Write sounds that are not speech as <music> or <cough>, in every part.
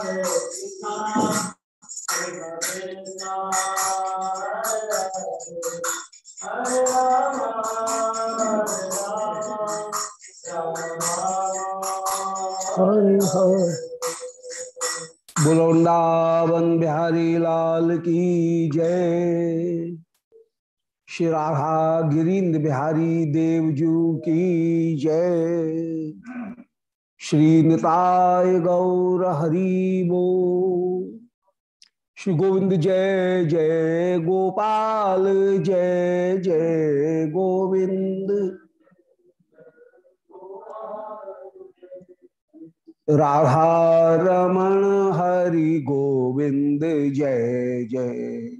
हरे बिहारी लाल की जय। श्री राधा गिरीन्द्र बिहारी देवजू की जय। श्री निताय गौर हरिबो श्री गोविंद जय जय गोपाल, जय जय गोविंद। राधा रमण हरि गोविंद, जय जय।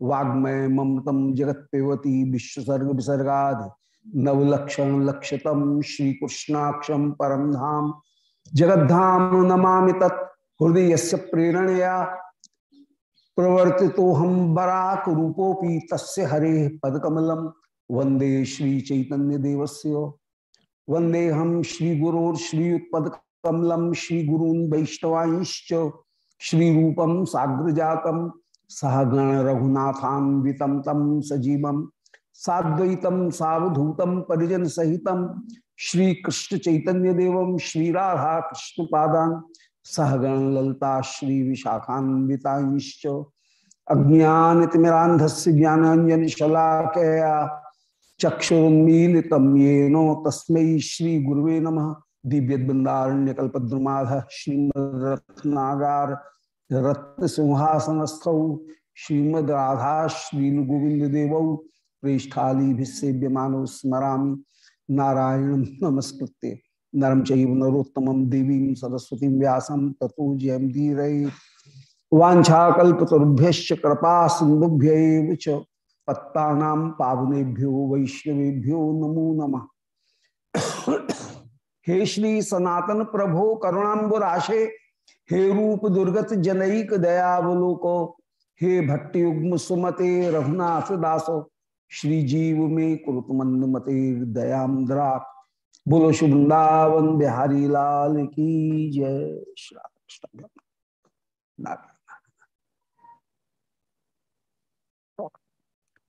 वाग्मय ममतम जगत पेवती विश्वसर्ग विसर्गाद नवलक्षण लक्षतम श्री कृष्णाक्षम परम धाम। जगद्धाम नमा तत् हृदय प्रेरणया। प्रवर्ति तो हम बराक रूपोपी तस्य हरे पदकमलम वंदे श्री चैतन्य देवस्य वंदे हम श्री श्रीयुत्पद कमलम श्री गुरून वैष्णवांश्च। श्री रूपम साग्र जातम सहगण रघुनाथान्वितम तम सजीवम साद्वैतम सावधूतम परिजन सहितम श्री कृष्ण चैतन्य देवम श्री राधा कृष्ण पादान सहगण ललता श्री विशाखान्विताश्च अज्ञानतिमिरांधस्य ज्ञानांजन शलाकया चक्षुरुन्मीलितम येनो तस्मै श्री गुरुवे नमः। दिव्य बृंदारण्य रत्न सिंहासनस्थौ श्रीमद राधा श्री गोविंद देव प्रेष्ठाली भिसेव्यमानो स्मरामि। नारायण नमस्कृत्य। नरम चैव नरोत्तम देवी सरस्वती व्यासम ततो जयम धीरे। वाछाकुभ्य कृपा सिंधुभ्य पत्ता पावनेभ्यो वैष्णवेभ्यो नमो नमः। हे श्री सनातन प्रभो करुणाबुराशे हे रूप दुर्गत जनईक दयावलोको, हे भट्टयुग्म सुमते रघुनाथ दासो, श्री जीव में कुरुत मंद मते दयाद्रा बोलो शुभृंदावन बिहारी लाल की जय श्री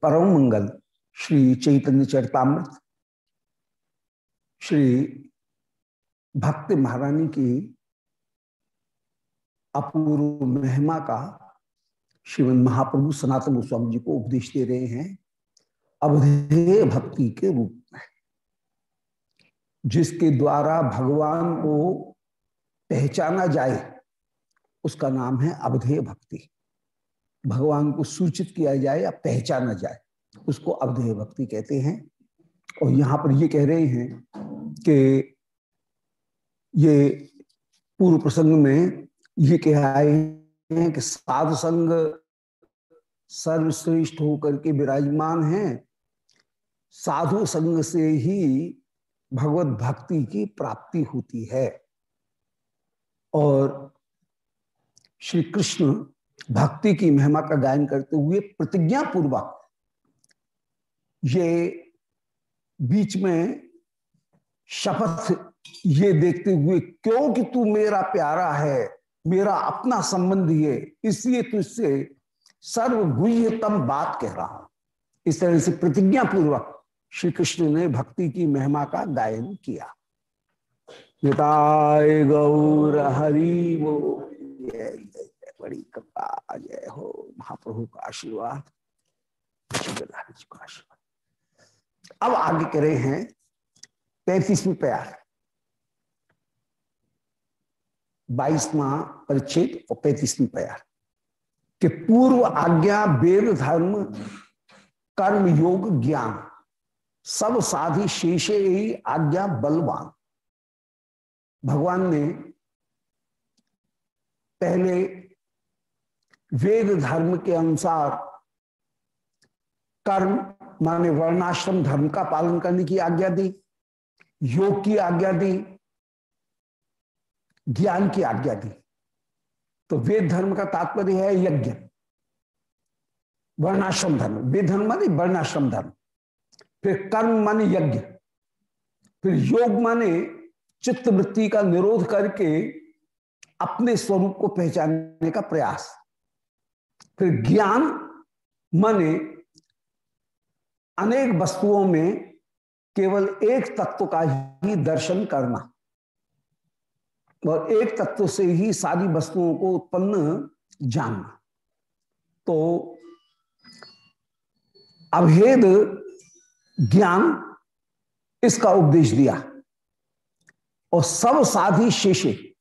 परम मंगल, श्री चैतन्य चरतामृत, श्री भक्ति महारानी की अपूर्व महिमा का श्रीमद महाप्रभु सनातन गोस्वामी जी को उपदेश दे रहे हैं। अवधेय भक्ति के रूप में, जिसके द्वारा भगवान को पहचाना जाए, उसका नाम है अवधेय भक्ति। भगवान को सूचित किया जाए या पहचाना जाए, उसको अवधेय भक्ति कहते हैं। और यहाँ पर ये कह रहे हैं कि ये पूर्व प्रसंग में ये कह आए हैं कि साधु संग सर्वश्रेष्ठ होकर के विराजमान हैं। साधु संग से ही भगवत भक्ति की प्राप्ति होती है। और श्री कृष्ण भक्ति की महिमा का गायन करते हुए प्रतिज्ञा पूर्वक ये बीच में शपथ ये देखते हुए क्योंकि तू मेरा प्यारा है? मेरा अपना संबंध ये, इसलिए तुझसे सर्वगुह्यतम बात कह रहा हूँ। इस तरह से प्रतिज्ञा पूर्वक श्री कृष्ण ने भक्ति की महिमा का गायन किया। निताय गौर हरि वो। बड़ी कृपा जय हो महाप्रभु का आशीर्वाद। अब आगे करे हैं, पैंतीसवीं प्यार। बाईसवा परिच्छेद और पैंतीसवीं प्यार कि पूर्व आज्ञा, वेद, धर्म, कर्म, योग, ज्ञान, सब साधि शेषे ही आज्ञा बलवान। भगवान ने पहले वेद, धर्म के अनुसार कर्म, माने वर्णाश्रम, धर्म का पालन करने की आज्ञा दी, योग की आज्ञा दी ज्ञान की आज्ञा दी। तो वेद धर्म का तात्पर्य है यज्ञ। वर्णाश्रम धर्म। वेद धर्म माने वर्णाश्रम धर्म। फिर कर्म माने यज्ञ। फिर योग माने चित्त वृत्ति का निरोध करके अपने स्वरूप को पहचानने का प्रयास। फिर ज्ञान माने अनेक वस्तुओं में केवल एक तत्व का ही दर्शन करना। और एक तत्व से ही सारी वस्तुओं को उत्पन्न जानना। तो अभेद ज्ञान इसका उपदेश दिया। और सब साधी शेषे,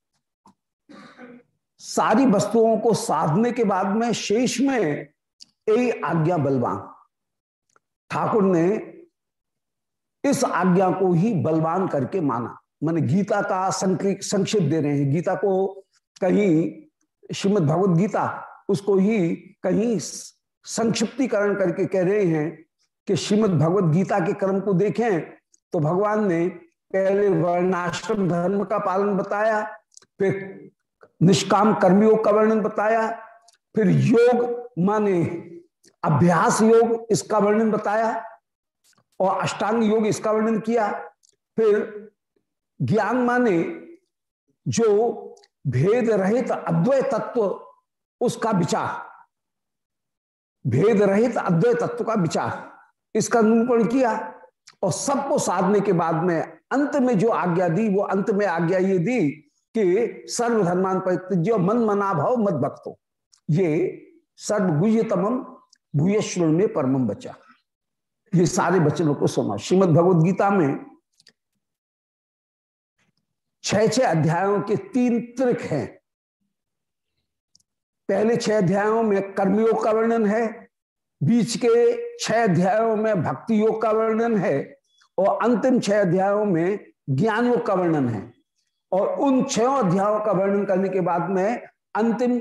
सारी वस्तुओं को साधने के बाद में शेष में यही आज्ञा बलवान। ठाकुर ने इस आज्ञा को ही बलवान करके माना। मैंने गीता का संक्षेप दे रहे हैं। गीता को कहीं, श्रीमद भगवत गीता, उसको ही कहीं संक्षिप्तीकरण करके कह रहे हैं कि श्रीमद भगवत गीता के क्रम को देखें तो भगवान ने पहले वर्णाश्रम धर्म का पालन बताया, फिर निष्काम कर्मयोग का वर्णन बताया, फिर योग माने अभ्यास योग इसका वर्णन बताया, और अष्टांग योग इसका वर्णन किया, फिर ज्ञान माने जो भेद रहित अद्वैत तत्व, उसका विचार। भेद रहित अद्वैत तत्व का विचार। इसका निरूपण किया और सबको साधने के बाद में अंत में जो आज्ञा दी, वो अंत में आज्ञा ये दी कि सर्वधर्मान परित्यज्य मन मना भाव मत भक्तो ये सर्वगुह्यतम भूयश्वर में परम बचा ये सारे बचनों को सुना। श्रीमद भगवद गीता में छह छह अध्यायों के तीन त्रिक हैं। पहले छह अध्यायों में कर्मयोग का वर्णन है, बीच के छह अध्यायों में भक्ति योग का वर्णन है, और अंतिम छह अध्यायों में ज्ञान योग का वर्णन है। और उन छह अध्यायों का वर्णन करने के बाद में अंतिम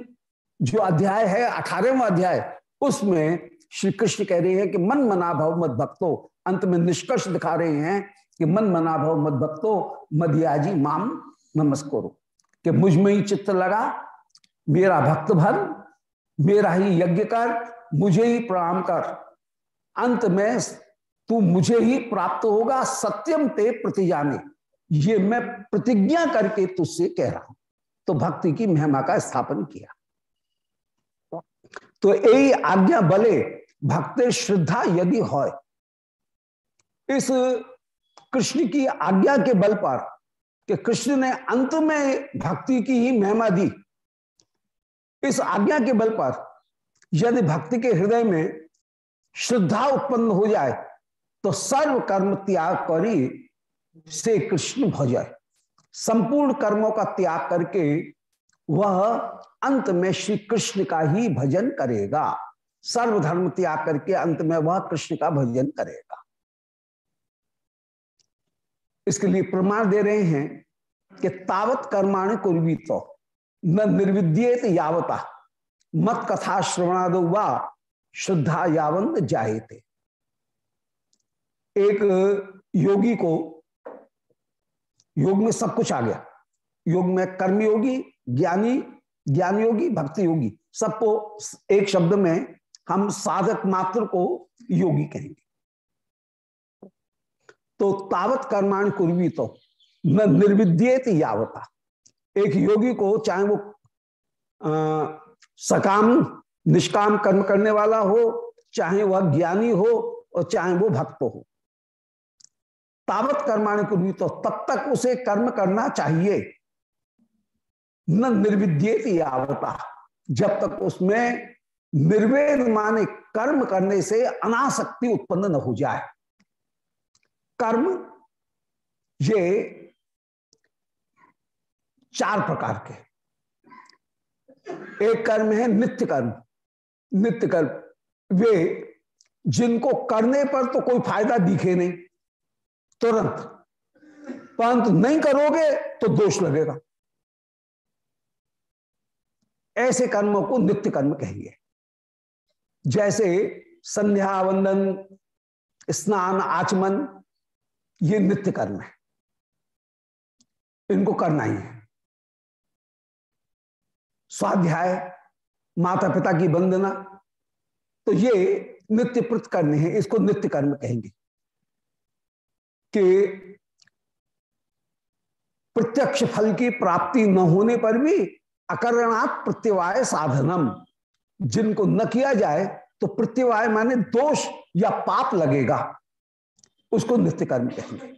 जो अध्याय है, अठारहवा अध्याय, उसमें श्री कृष्ण कह रहे हैं कि मन मना भव मत भक्तो, अंत में निष्कर्ष दिखा रहे हैं कि मन मना भव मत भक्तो मदियाजी माम नमस्करो। कि मुझमें ही चित्त लगा, मेरा भक्त भर, मेरा ही यज्ञ कर, मुझे ही प्रणाम कर। अंत में तू मुझे ही प्राप्त होगा सत्यम ते प्रति जाने ये मैं प्रतिज्ञा करके तुझसे कह रहा हूँ। तो भक्ति की महिमा का स्थापन किया। तो यही आज्ञा बले, भक्त श्रद्धा यदि हो इस कृष्ण की आज्ञा के बल पर कि कृष्ण ने अंत में भक्ति की ही महिमा दी। इस आज्ञा के बल पर यदि भक्ति के हृदय में श्रद्धा उत्पन्न हो जाए तो सर्व कर्म त्याग करी से कृष्ण भजाए संपूर्ण कर्मों का त्याग करके वह अंत में श्री कृष्ण का ही भजन करेगा। सर्वधर्म त्याग करके अंत में वह कृष्ण का भजन करेगा। इसके लिए प्रमाण दे रहे हैं कि तावत कर्माण तो न निर्विद्येत यावता। मत कथा श्रवणाद व श्रद्धा यावंत थे एक योगी को योग में सब कुछ आ गया। योग में कर्म योगी ज्ञानी ज्ञान योगी भक्ति योगी सबको एक शब्द में हम साधक मात्र को योगी कहेंगे। तो तावत कर्माण कुर्वी तो। न निर्विद्येत यावता। एक योगी को चाहे वो आ, सकाम निष्काम कर्म करने वाला हो चाहे वह ज्ञानी हो और चाहे वो भक्त हो। तावत कर्माण कुर्वी तो तब तक उसे कर्म करना चाहिए। न निर्विद्येत यावता। जब तक उसमें निर्वेद माने कर्म करने से अनासक्ति उत्पन्न न हो जाए। कर्म, ये चार प्रकार के एक कर्म है नित्य कर्म। नित्य कर्म, वे जिनको करने पर तो कोई फ़ायदा दिखे नहीं, तुरंत। परंतु नहीं करोगे तो दोष लगेगा। ऐसे कर्मों को नित्य कर्म कहेंगे जैसे संध्या, वंदन, स्नान, आचमन ये नित्य कर्म है। इनको करना ही है। स्वाध्याय माता पिता की वंदना तो ये नित्य प्रत करने हैं, इसको नित्य कर्म कहेंगे। कि प्रत्यक्ष फल की प्राप्ति न होने पर भी अकरणात् प्रत्यवाय साधनम। जिनको न किया जाए तो प्रत्यवाय माने दोष या पाप लगेगा। उसको नित्य कर्म कहेंगे।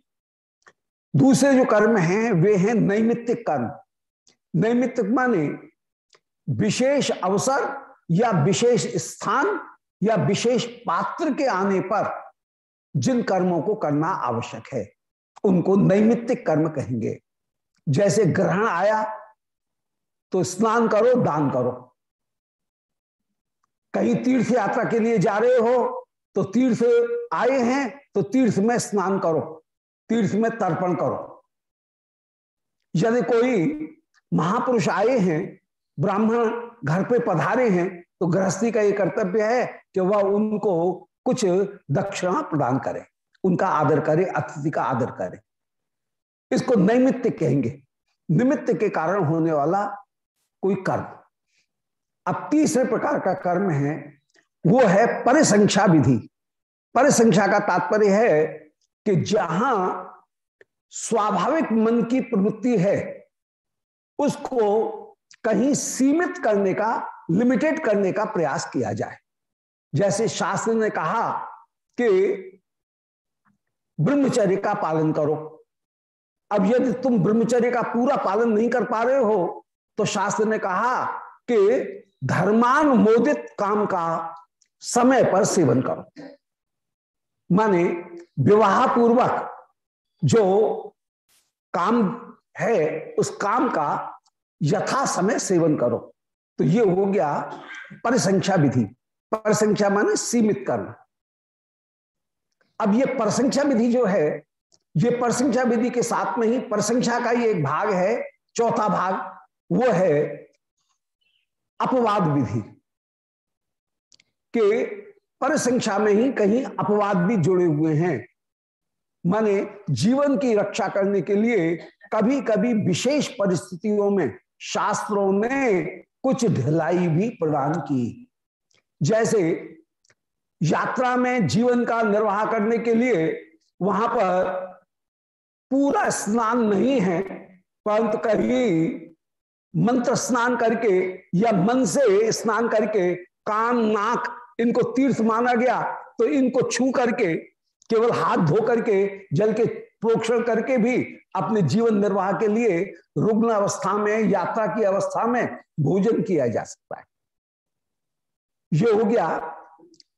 दूसरे जो कर्म हैं, वे हैं नैमित्तिक कर्म। नैमित्तिक माने विशेष अवसर या विशेष स्थान या विशेष पात्र के आने पर जिन कर्मों को करना आवश्यक है, उनको नैमित्तिक कर्म कहेंगे। जैसे ग्रहण आया तो स्नान करो, दान करो। कहीं तीर्थ यात्रा के लिए जा रहे हो तो तीर्थ आए हैं तो तीर्थ में स्नान करो, तीर्थ में तर्पण करो। यदि कोई महापुरुष आए हैं, ब्राह्मण घर पे पधारे हैं तो गृहस्थी का ये कर्तव्य है कि वह उनको कुछ दक्षिणा प्रदान करे, उनका आदर करे, अतिथि का आदर करे। इसको नैमित्त कहेंगे। निमित्त के कारण होने वाला कोई कर्म। अब तीसरे प्रकार का कर्म है, वो है परिसंख्या विधि परिसंख्या का तात्पर्य है कि जहाँ स्वाभाविक मन की प्रवृत्ति है, उसको कहीं सीमित करने का लिमिटेड करने का प्रयास किया जाए। जैसे शास्त्र ने कहा कि ब्रह्मचर्य का पालन करो। अब यदि तुम ब्रह्मचर्य का पूरा पालन नहीं कर पा रहे हो तो शास्त्र ने कहा कि धर्मानुमोदित काम का समय पर सेवन करो। माने विवाह पूर्वक जो काम है, उस काम का यथा समय सेवन करो। तो ये हो गया परिसंख्या विधि। परसंख्या माने सीमित कर्म अब ये परसंख्या विधि जो है, ये परसंख्या विधि के साथ में ही परसंख्या का ही एक भाग है, चौथा भाग, वो है अपवाद विधि। के पर संख्या में ही कहीं अपवाद भी जुड़े हुए हैं। माने जीवन की रक्षा करने के लिए कभी कभी विशेष परिस्थितियों में, शास्त्रों ने कुछ ढिलाई भी प्रदान की। जैसे यात्रा में जीवन का निर्वाह करने के लिए वहाँ पर पूरा स्नान नहीं है, परंतु कहीं मंत्र स्नान करके या मन से स्नान करके कान, नाक इनको तीर्थ माना गया तो इनको छू करके, केवल हाथ धो करके, जल के प्रोक्षण करके भी अपने जीवन निर्वाह के लिए रुग्ण अवस्था में, यात्रा की अवस्था में भोजन किया जा सकता है। ये हो गया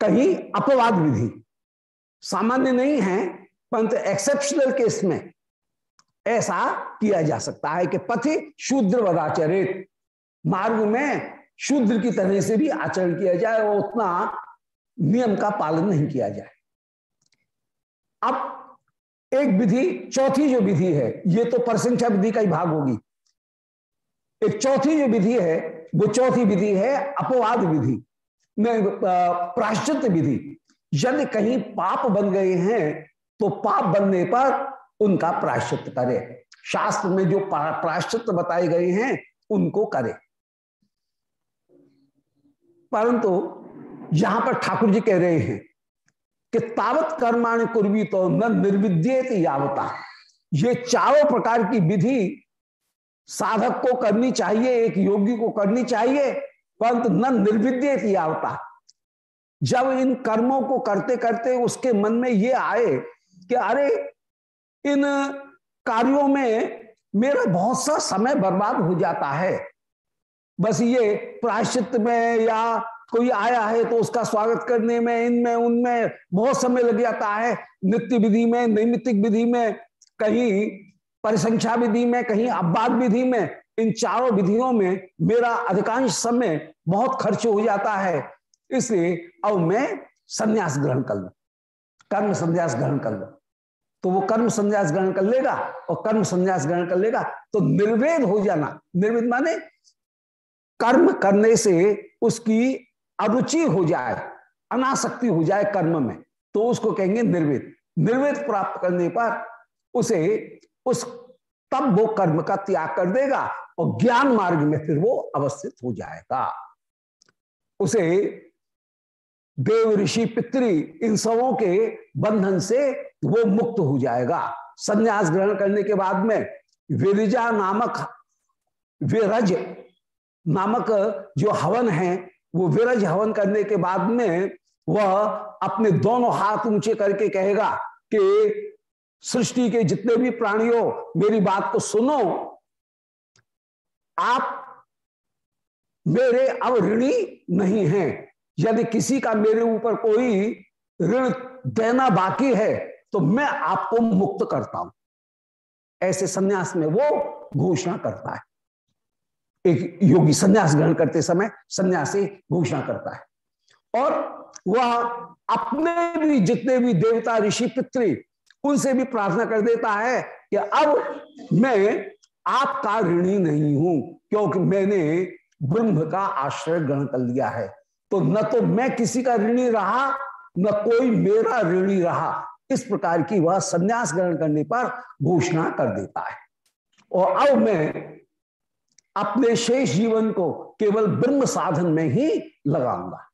कहीं अपवाद विधि। सामान्य नहीं है, परंतु एक्सेप्शनल केस में ऐसा किया जा सकता है कि पथि शूद्र वदाचरित, मार्ग में शूद्र की तरह से भी आचरण किया जाए और उतना नियम का पालन नहीं किया जाए। अब एक विधि, चौथी जो विधि है, ये तो परसंख्या विधि का ही भाग होगी। एक चौथी जो विधि है, वो चौथी विधि है अपवाद विधि प्राश्चित विधि। यदि कहीं पाप बन गए हैं तो पाप बनने पर उनका प्राश्चित करे। शास्त्र में जो प्राश्चित बताए गए हैं, उनको करे। परंतु यहाँ पर ठाकुर जी कह रहे हैं कि तावत कर्माण कुर्वी तो न निर्विद्येत यावता। ये चारों प्रकार की विधि साधक को करनी चाहिए, एक योगी को करनी चाहिए, परंतु न निर्विद्येत यावता। जब इन कर्मों को करते करते उसके मन में ये आए कि अरे, इन कार्यों में मेरा बहुत सा समय बर्बाद हो जाता है बस ये प्रायश्चित में या कोई आया है तो उसका स्वागत करने में इनमें उनमें बहुत समय लग जाता है। नित्य विधि में, नैमित्तिक विधि में, कहीं परिसंख्या विधि में, कहीं अब्बाद विधि में, इन चारों विधियों में मेरा अधिकांश समय बहुत खर्च हो जाता है। इसलिए अब मैं संन्यास ग्रहण कर लू, कर्म संन्यास ग्रहण कर लू। तो वो कर्म संन्यास ग्रहण कर लेगा और कर्म संन्यास ग्रहण कर लेगा तो निर्वेद हो जाना। निर्वेद माने कर्म करने से उसकी अरुचि हो जाए, अनासक्ति हो जाए कर्म में तो उसको कहेंगे निर्वेद। निर्वेद प्राप्त करने पर उसे उस तब वो कर्म का त्याग कर देगा और ज्ञान मार्ग में फिर वो अवस्थित हो जाएगा। उसे देव ऋषि पितृ इन सबों के बंधन से वो मुक्त हो जाएगा। संन्यास ग्रहण करने के बाद में विरजा नामक विरज नामक जो हवन है, वो विरज हवन करने के बाद में वह अपने दोनों हाथ ऊँचे करके कहेगा कि, सृष्टि के जितने भी प्राणियों, मेरी बात को सुनो। आप मेरे अब ऋणी नहीं हैं। यदि किसी का मेरे ऊपर कोई ऋण देना बाकी है तो मैं आपको मुक्त करता हूँ। ऐसे सन्यास में वो घोषणा करता है। एक योगी सन्यास ग्रहण करते समय सन्यासी घोषणा करता है। और वह अपने भी जितने भी देवता, ऋषि, पितृ, उनसे भी प्रार्थना कर देता है कि अब मैं आपका ऋणी नहीं हूँ, क्योंकि मैंने ब्रह्म का आश्रय ग्रहण कर लिया है। तो न तो मैं किसी का ऋणी रहा, न कोई मेरा ऋणी रहा। इस प्रकार की वह संन्यास ग्रहण करने पर घोषणा कर देता है। और अब मैं अपने शेष जीवन को केवल ब्रह्म साधन में ही लगाऊँगा।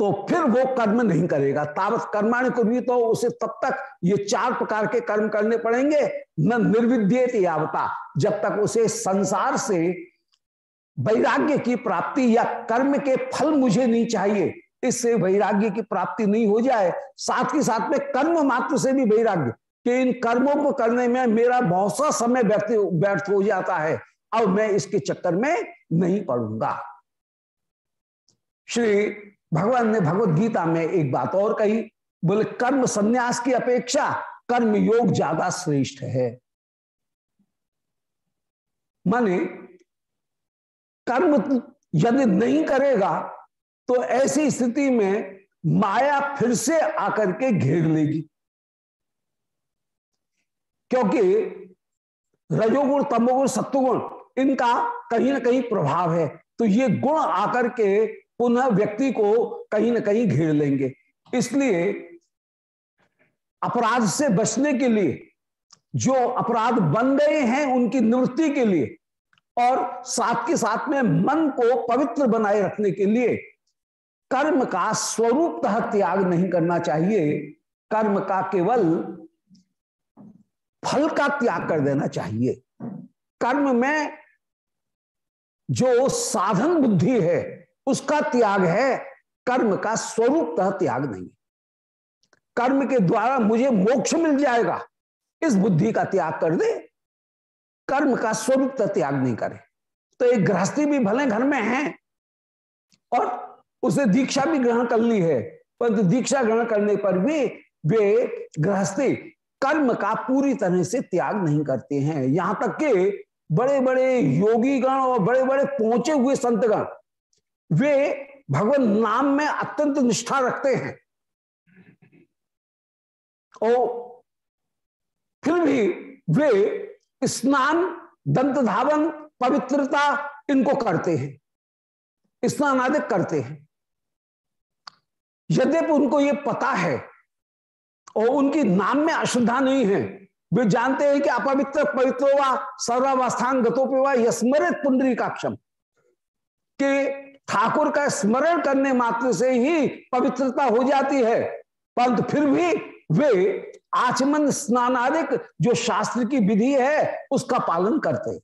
तो फिर वो कर्म नहीं करेगा। तावत कर्माणी को भी तो उसे तब तक ये चार प्रकार के कर्म करने पड़ेंगे। न निर्विद्येत यावता, जब तक उसे संसार से वैराग्य की प्राप्ति या कर्म के फल मुझे नहीं चाहिए, इससे वैराग्य की प्राप्ति नहीं हो जाए। साथ ही साथ में कर्म मात्र से भी वैराग्य, कि इन कर्मों को करने में मेरा बहुत सा समय व्यर्थ व्यर्थ हो जाता है। अब मैं इसके चक्कर में नहीं पड़ूँगा। श्री भगवान ने भगवत गीता में एक बात और कही, बोले, कर्म संन्यास की अपेक्षा कर्म योग ज़्यादा श्रेष्ठ है। माने, कर्म यदि नहीं करेगा तो ऐसी स्थिति में माया फिर से आकर के घेर लेगी। क्योंकि रजोगुण, तमोगुण, सत्वगुण इनका कहीं ना कहीं प्रभाव है। तो ये गुण आकर के पुनः व्यक्ति को कहीं ना कहीं घेर लेंगे। इसलिए अपराध से बचने के लिए, जो अपराध बन गए हैं उनकी निवृत्ति के लिए और साथ के साथ में मन को पवित्र बनाए रखने के लिए, कर्म का स्वरूप त्याग नहीं करना चाहिए। कर्म का केवल फल का त्याग कर देना चाहिए। कर्म में जो साधन बुद्धि है, उसका त्याग है, कर्म का स्वरूप त्याग नहीं कर्म के द्वारा मुझे मोक्ष मिल जाएगा, इस बुद्धि का त्याग कर दे, कर्म का स्वरूप त्याग नहीं करे। तो एक गृहस्थी भी भले घर में है, और उसे दीक्षा भी ग्रहण कर ली है, परंतु दीक्षा ग्रहण करने पर भी वे गृहस्थी कर्म का पूरी तरह से त्याग नहीं करते हैं। यहाँ तक कि बड़े बड़े योगी गण और बड़े बड़े पहुँचे हुए संतगण वे भगवान नाम में अत्यंत निष्ठा रखते हैं। और फिर भी वे स्नान, दंत धावन, पवित्रता इनको करते हैं। स्नान आदि करते हैं। यद्यपि उनको ये पता है और उनकी नाम में अश्रद्धा नहीं है वे जानते हैं कि अपवित्र, पवित्र व सर्वावस्थान गतोपे यस्मरित पुंडरी का क्षम। के ठाकुर का स्मरण करने मात्र से ही पवित्रता हो जाती है। परंतु फिर भी वे आचमन स्नानादिक जो शास्त्र की विधि है, उसका पालन करते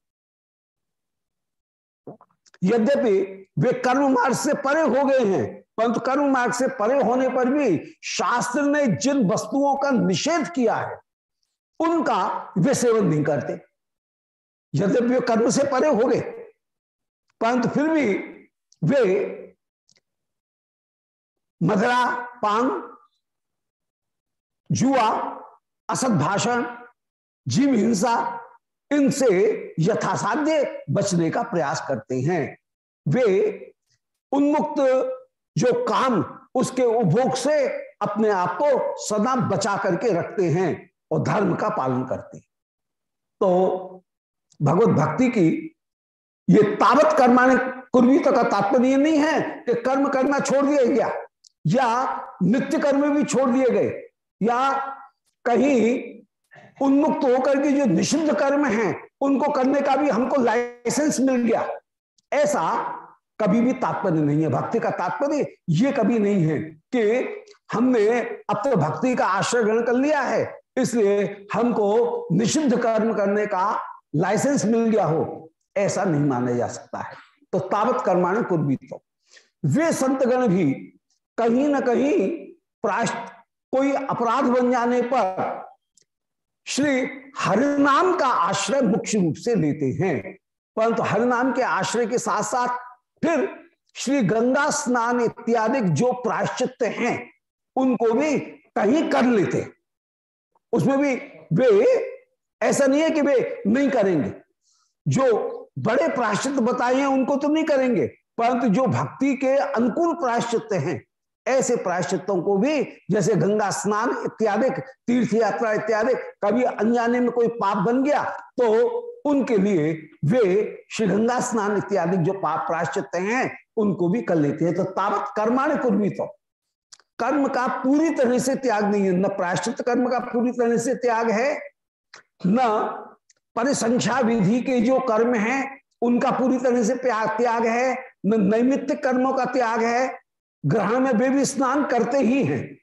यद्यपि वे कर्म मार्ग से परे हो गए हैं, परंतु कर्म मार्ग से परे होने पर भी शास्त्र ने जिन वस्तुओं का निषेध किया है उनका वे सेवन नहीं करते। यद्यपि वे कर्म से परे हो गए, परंतु फिर भी वे मदरा पान जुआ, असत भाषण, जीव हिंसा, इनसे यथासाध्य बचने का प्रयास करते हैं। वे उन्मुक्त जो काम, उसके उपभोग से अपने आप को सदा बचा करके रखते हैं। और धर्म का पालन करते तो भगवत भक्ति की ये तावत कर्माने कुर्बीत का तात्पर्य नहीं है कि कर्म करना छोड़ दिया गया, या नित्य कर्म भी छोड़ दिए गए, या कहीं उन्मुक्त होकर के जो निषिद्ध कर्म हैं, उनको करने का भी हमको लाइसेंस मिल गया। ऐसा कभी भी तात्पर्य नहीं है। भक्ति का तात्पर्य ये कभी नहीं है कि हमने अब तो भक्ति का आश्रय ग्रहण कर लिया है इसलिए हमको निषिद्ध कर्म करने का लाइसेंस मिल गया हो, ऐसा नहीं माना जा सकता है। तो तावत कर्माण कुर्बी तो वे संतगण भी कहीं ना कहीं प्राश्त कोई अपराध बन जाने पर श्री हरिनाम का आश्रय मुख्य रूप से लेते हैं। परंतु तो हरिनाम के आश्रय के साथ साथ फिर श्री गंगा स्नान इत्यादि जो प्रायश्चित हैं, उनको भी कहीं कर लेते उसमें भी वे, ऐसा नहीं है कि वे नहीं करेंगे। जो बड़े प्रायश्चित बताए हैं, उनको तो नहीं करेंगे। परंतु जो भक्ति के अनुकूल प्रायश्चित हैं, ऐसे प्रायश्चितों को भी, जैसे गंगा स्नान इत्यादि तीर्थ यात्रा इत्यादि, कभी अनजाने में कोई पाप बन गया तो उनके लिए वे श्री गंगा स्नान इत्यादि जो पाप प्रायश्चित हैं, उनको भी कर लेते हैं। तो तावत कर्माण कुर्मी तो कर्म का पूरी तरह से त्याग नहीं है। न प्रायश्चित कर्म का पूरी तरह से त्याग है, न परिसंख्या विधि के जो कर्म हैं, उनका पूरी तरह से त्याग है, न कर्मों का त्याग है ग्रहण में वे भी स्नान करते ही हैं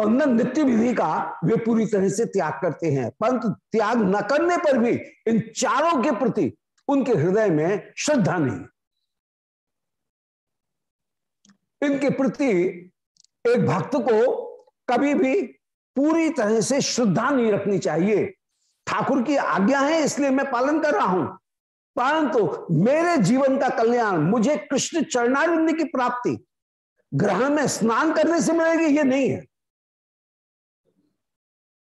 और न नित्य विधि का वे पूरी तरह से त्याग करते हैं। परंतु त्याग न करने पर भी इन चारों के प्रति उनके हृदय में श्रद्धा नहीं। इनके प्रति एक भक्त को कभी भी पूरी तरह से श्रद्धा नहीं रखनी चाहिए। ठाकुर की आज्ञा है, इसलिए मैं पालन कर रहा हूँ। परंतु तो मेरे जीवन का कल्याण, मुझे कृष्ण चरणारिंद की प्राप्ति ग्रहण में स्नान करने से मिलेगी ये नहीं है?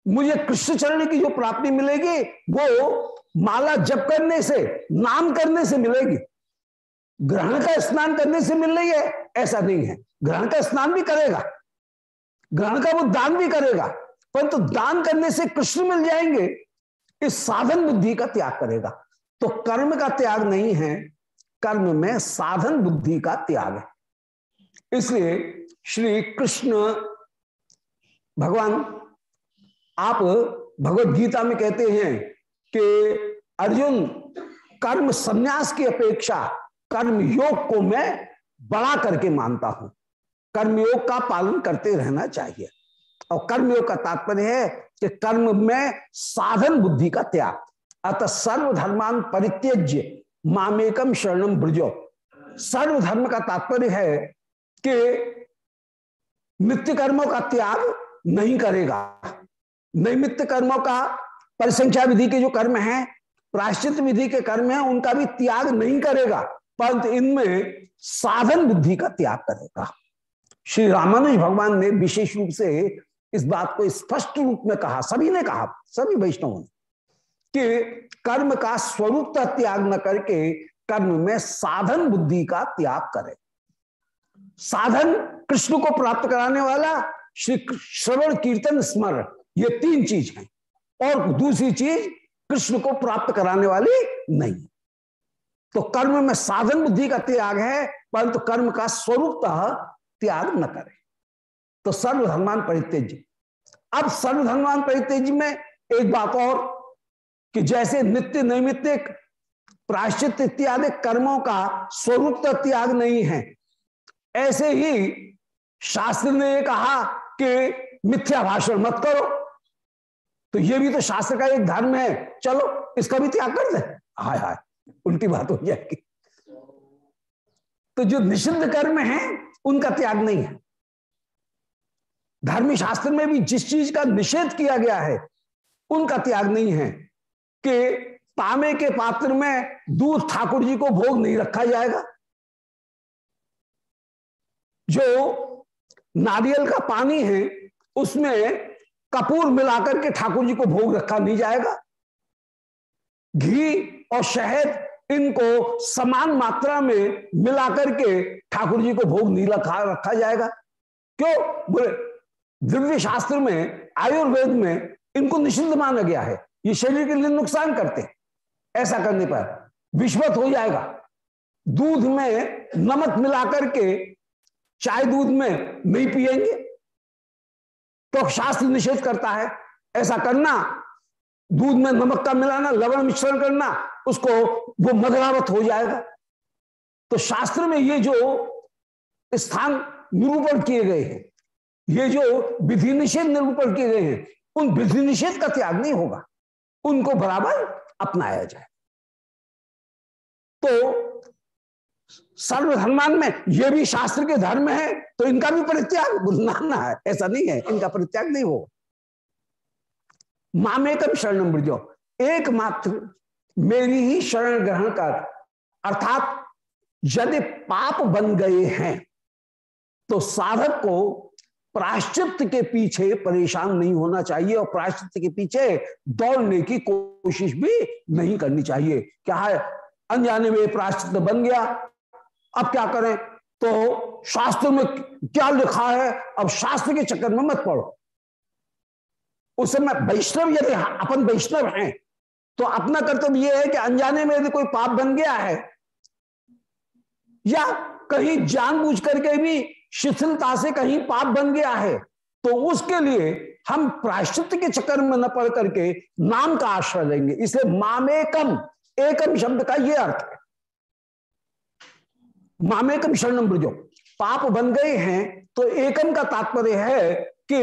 मुझे कृष्ण चरण की जो प्राप्ति मिलेगी, वो माला जप करने से, नाम करने से मिलेगी। ग्रहण का स्नान करने से मिल रही है, ऐसा नहीं है। ग्रहण का स्नान भी करेगा, ग्रहण का वो दान भी करेगा, परंतु तो दान करने से कृष्ण मिल जाएँगे, इस साधन बुद्धि का त्याग करेगा। तो कर्म का त्याग नहीं है, कर्म में साधन बुद्धि का त्याग है। इसलिए श्री कृष्ण, भगवान, आप भगवत गीता में कहते हैं कि अर्जुन, कर्म संन्यास की अपेक्षा कर्म योग को मैं बड़ा करके मानता हूँ। कर्मयोग का पालन करते रहना चाहिए। और कर्मयोग का तात्पर्य है कि कर्म में साधन बुद्धि का त्याग। अतः सर्वधर्मान परित्यज्य मामेकम शरणम ब्रजो सर्वधर्म का तात्पर्य है कि नित्य कर्मों का त्याग नहीं करेगा। नैमित्त कर्मों का परिसंख्या विधि के जो कर्म हैं प्राश्चित विधि के कर्म हैं, उनका भी त्याग नहीं करेगा। परंतु इनमें साधन बुद्धि का त्याग करेगा। श्री रामानुज भगवान ने विशेष रूप से इस बात को स्पष्ट रूप में कहा, सभी ने कहा, सभी वैष्णवों ने, कि कर्म का स्वरूप त्याग न करके कर्म में साधन बुद्धि का त्याग करे। साधन कृष्ण को प्राप्त कराने वाला, श्री श्रवण कीर्तन स्मरण ये तीन चीज़ हैं। और दूसरी चीज़, कृष्ण को प्राप्त कराने वाली नहीं। तो कर्म में साधन बुद्धि का त्याग है, परंतु कर्म का स्वरूप त्याग न करे। तो सर्वधर्मान परित्यज अब सर्वधर्मान परित्यज में एक बात और, कि जैसे नित्य नैमित्तिक प्राश्चित इत्यादि कर्मों का स्वरूप तो त्याग नहीं है, ऐसे ही शास्त्र ने कहा कि मिथ्या भाषण मत करो। तो ये भी तो शास्त्र का एक धर्म है। चलो, इसका भी त्याग कर दे। हाय हाय। उल्टी बात हो जाएगी। तो जो निषिद्ध कर्म है, उनका त्याग नहीं है। धर्म शास्त्र में भी जिस चीज़ का निषेध किया गया है, उनका त्याग नहीं है कि तांबे के पात्र में दूध ठाकुर जी को भोग नहीं रखा जाएगा। जो नारियल का पानी है, उसमें कपूर मिलाकर के ठाकुर जी को भोग रखा नहीं जाएगा। घी और शहद इनको समान मात्रा में मिलाकर के ठाकुर जी को भोग नहीं रखा रखा जाएगा। क्यों? बोले दिव्य शास्त्र में, आयुर्वेद में इनको निषिद्ध माना गया है। ये शरीर के लिए नुकसान करते हैं। ऐसा करने पर विश्वत हो जाएगा। दूध में नमक मिलाकर के चाय दूध में नहीं पिएँगे तो शास्त्र निषेध करता है, ऐसा करना, दूध में नमक का मिलाना, लवण मिश्रण करना उसको वो मधुरावत हो जाएगा। तो शास्त्र में ये जो स्थान निरूपण किए गए हैं, ये जो विधि निषेध निरूपण किए गए हैं, उन विधि निषेध का त्याग नहीं होगा। उनको बराबर अपनाया जाए। तो सर्वधर्मान में ये भी शास्त्र के धर्म है तो इनका भी परित्याग बुलाना है, ऐसा नहीं है, इनका परित्याग नहीं हो मामेकम शरण ब्रजो एकमात्र मेरी ही शरण ग्रहण कर। अर्थात, यदि पाप बन गए हैं तो साधक को प्राश्चित के पीछे परेशान नहीं होना चाहिए और प्राश्चित के पीछे दौड़ने की कोशिश भी नहीं करनी चाहिए। क्या है? अनजाने में प्राश्चित बन गया। अब क्या करें? तो शास्त्र में क्या लिखा है? अब शास्त्र के चक्कर में मत पड़ो। उस समय वैष्णव यदि अपन वैष्णव हैं तो अपना कर्तव्य यह है कि अनजाने में यदि कोई पाप बन गया है, या कहीं जानबूझ करके भी शिथिलता से कहीं पाप बन गया है तो उसके लिए हम प्रायश्चित के चक्कर में न पड़ करके नाम का आश्रय लेंगे। इसलिए मामेकम, एकम शब्द का यह अर्थ है। मामेकम शरणम ब्रजो। पाप बन गए हैं तो एकम का तात्पर्य है कि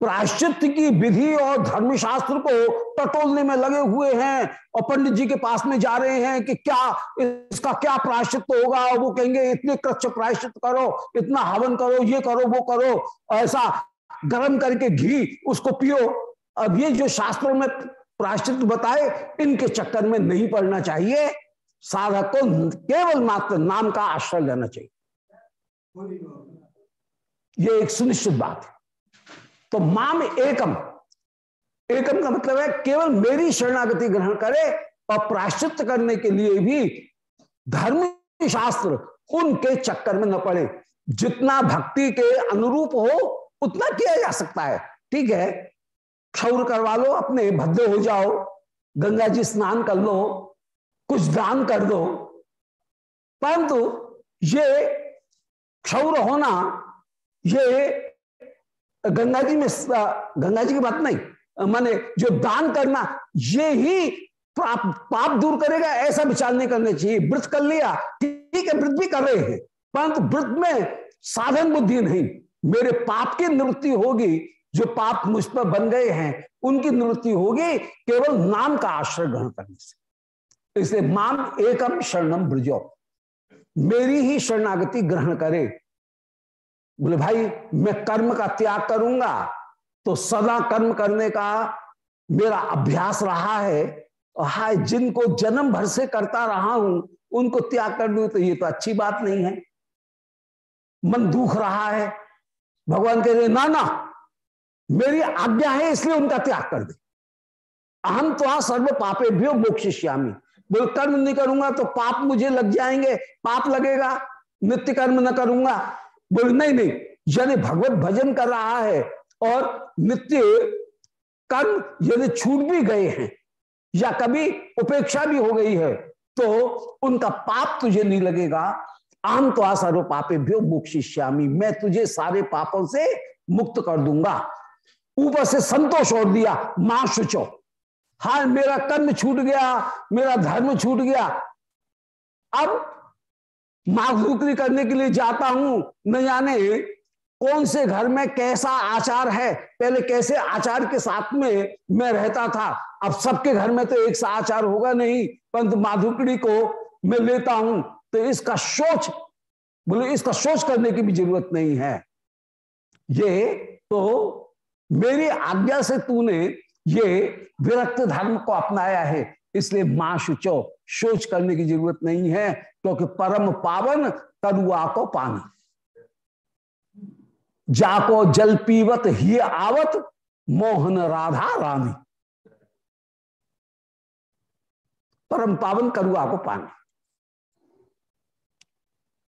प्रायश्चित की विधि और धर्मशास्त्र को टटोलने में लगे हुए हैं और पंडित जी के पास में जा रहे हैं कि क्या इसका क्या प्राश्चित होगा? और वो कहेंगे, इतने कृच्छ प्रायश्चित करो, इतना हवन करो, ये करो, वो करो, ऐसा गर्म करके घी उसको पियो। अब ये जो शास्त्रों में प्रायश्चित बताए, इनके चक्कर में नहीं पड़ना चाहिए। साधक को केवल मात्र नाम का आश्रय लेना चाहिए। ये एक सुनिश्चित बात है। तो माम एकम। एकम का मतलब है केवल मेरी शरणागति ग्रहण करे और प्राश्चित करने के लिए भी धर्म शास्त्र उनके चक्कर में न पड़े। जितना भक्ति के अनुरूप हो, उतना किया जा सकता है। ठीक है? क्षौर करवा लो, अपने भद्रे हो जाओ। गंगा जी स्नान कर लो। कुछ दान कर दो। परंतु ये क्षौर होना, ये गंगा जी में गंगा जी की बात नहीं। माने जो दान करना, ये ही पाप पाप दूर करेगा, ऐसा विचार नहीं करना चाहिए। व्रत कर लिया, ठीक है, व्रत भी कर रहे हैं, परंतु व्रत में साधन बुद्धि नहीं। मेरे पाप की निवृत्ति होगी, जो पाप मुझ पर बन गए हैं, उनकी निवृत्ति होगी, केवल नाम का आश्रय ग्रहण करने से। इसलिए माम एकम शरणम ब्रजो। मेरी ही शरणागति ग्रहण करे बोले, भाई, मैं कर्म का त्याग करूँगा तो सदा कर्म करने का मेरा अभ्यास रहा है हाय, जिनको जन्म भर से करता रहा हूँ, उनको त्याग कर दू तो ये तो अच्छी बात नहीं है। मन दुख रहा है। भगवान कह रहे, ना ना, मेरी आज्ञा है, इसलिए उनका त्याग कर दे। अहम तो सर्व पापे भी मोक्षिष्यामी। बोल, कर्म नहीं करूँगा तो पाप मुझे लग जाएँगे, पाप लगेगा, नित्य कर्म न करूँगा बोले, नहीं नहीं यदि भगवत भजन कर रहा है और नित्य कर्म यदि छूट भी गए हैं या कभी उपेक्षा भी हो गई है तो उनका पाप तुझे नहीं लगेगा। आम तो आसारो पापे भी मोक्षिष्यामी मैं तुझे सारे पापों से मुक्त कर दूँगा। ऊपर से संतोष और दिया, माँ शुचो हाँ मेरा कर्म छूट गया, मेरा धर्म छूट गया, अब माघुकरी करने के लिए जाता हूँ। न जाने कौन से घर में कैसा आचार है। पहले कैसे आचार के साथ में मैं रहता था। अब सबके घर में तो एक सा आचार होगा नहीं। परंतु माधुकड़ी को मैं लेता हूँ। तो इसका सोच, बोले इसका सोच करने की भी ज़रूरत नहीं है। ये तो मेरी आज्ञा से तूने ये विरक्त धर्म को अपनाया है। इसलिए माँ शुचो शोच करने की ज़रूरत नहीं है क्योंकि परम पावन तरुआ को पानी। जाको जल पीवत ही आवत मोहन राधा रानी। परम पावन करुआ को पानी।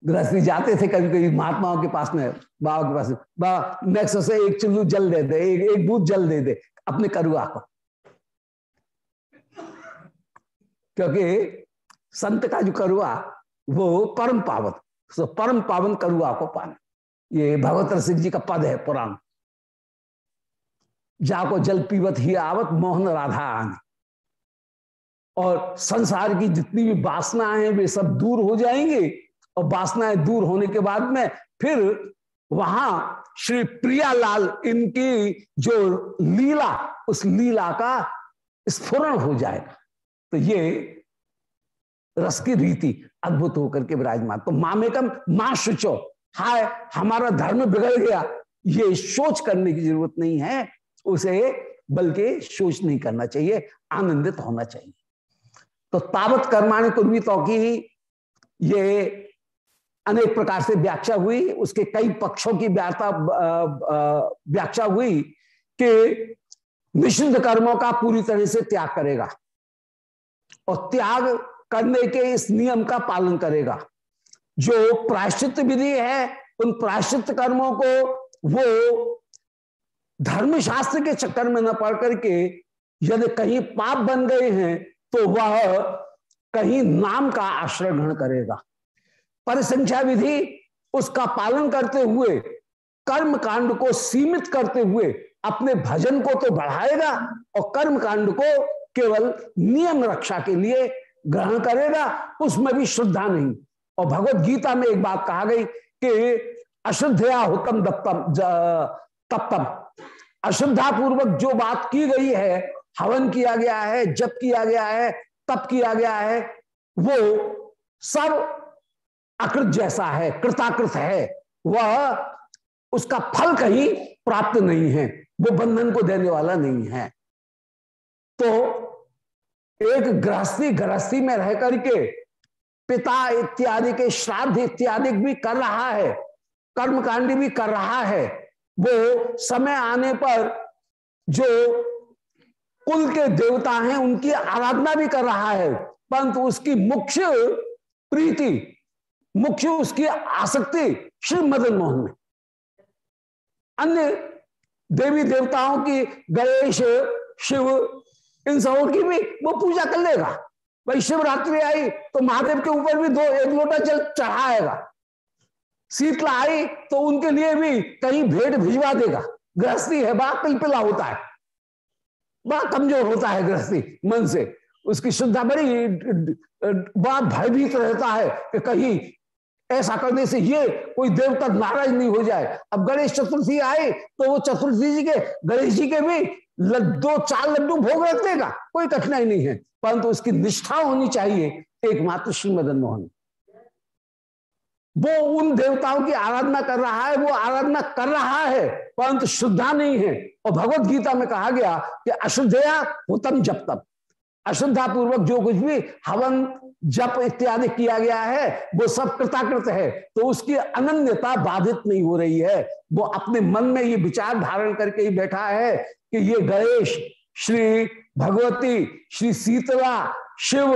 गृहस्थी जाते थे कभी कभी महात्माओं के पास में बाबा के पास बाबा नेक्स्ट से एक चुल्लू जल दे दे एक, एक जल दे दे अपने करुआ को। क्योंकि संत का जो करुआ, वो परम पावन। तो परम पावन करुआ को पाने। ये भगवत सिंह जी का पद है पुराण। जाको जल पीवत ही आवत, मोहन राधा आने। और संसार की जितनी भी वासनाएँ हैं, वे सब दूर हो जाएँगे। और वासनाएँ दूर होने के बाद में फिर वहाँ श्री प्रियालाल, इनकी जो लीला, उस लीला का स्फुरण हो जाएगा। तो ये रस की रीति अद्भुत होकर के विराजमान। तो माँ में शुचो, हाय, हमारा धर्म बिगड़ गया। ये सोच करने की ज़रूरत नहीं है, उसे बल्कि सोच नहीं करना चाहिए, आनंदित होना चाहिए। तो तावत कर्माणी कुर्मी तो की ये अनेक प्रकार से व्याख्या हुई। उसके कई पक्षों की व्याख्या हुई कि निषिद्ध कर्मों का पूरी तरह से त्याग करेगा। और त्याग करने के इस नियम का पालन करेगा। जो प्रायश्चित विधि है, उन प्रायश्चित कर्मों को वो धर्मशास्त्र के चक्कर में न पड़ करके यदि कहीं पाप बन गए हैं तो वह कहीं नाम का आश्रय ग्रहण करेगा। परिसंख्या विधि उसका पालन करते हुए कर्म कांड को सीमित करते हुए अपने भजन को तो बढ़ाएगा और कर्म कांड को केवल नियम रक्षा के लिए ग्रहण करेगा, उसमें भी श्रद्धा नहीं। और भगवत गीता में एक बात कहा गई कि अश्रद्धया हुतम दत्तम तप्तम। अश्रद्धा पूर्वक जो बात की गई है, हवन किया गया है, जप किया गया है, तप किया गया है, वो सब अकृत जैसा है, कृताकृत है। वह उसका फल कहीं प्राप्त नहीं है, वो बंधन को देने वाला नहीं है। तो एक गृहस्थी गृहस्थी में रह करके पिता इत्यादि के श्राद्ध इत्यादि भी कर रहा है, कर्मकांडी भी कर रहा है, वो समय आने पर जो कुल के देवता हैं, उनकी आराधना भी कर रहा है, परंतु उसकी मुख्य प्रीति, मुख्य उसकी आसक्ति श्री मदन मोहन में। अन्य देवी देवताओं की गणेश, शिव इन सबों की भी वो पूजा कर लेगा। भाई शिवरात्रि आई तो महादेव के ऊपर भी दो एक लोटा जल चढ़ाएगा। शीतला आई तो उनके लिए भी कहीं भेंट भिजवा देगा। गृहस्थी है, बड़ा पिलपिला होता है। बड़ा कमज़ोर होता है गृहस्थी मन से। उसकी शुद्धा बड़ी, बड़ा भयभीत रहता है कि कहीं ऐसा करने से ये कोई देवता नाराज़ नहीं हो जाए। अब गणेश चतुर्थी आए तो वो चतुर्थी जी के, गणेश जी के भी दो चार लड्डू भोग रख देगा, कोई कठिनाई नहीं है। परंतु तो उसकी निष्ठा होनी चाहिए, एकमात्र श्री मदन मोहन। वो उन देवताओं की आराधना कर रहा है, वो आराधना कर रहा है, परंतु शुद्धा नहीं है। और भगवत गीता में कहा गया कि अशुद्धया उत्तम जब तब अशुद्धा पूर्वक जो कुछ भी हवन, जप इत्यादि किया गया है, वो सब कृताकृत है। तो उसकी अनन्यता बाधित नहीं हो रही है। वो अपने मन में ये विचार धारण करके ही बैठा है कि ये गणेश श्री भगवती, श्री सीतला, शिव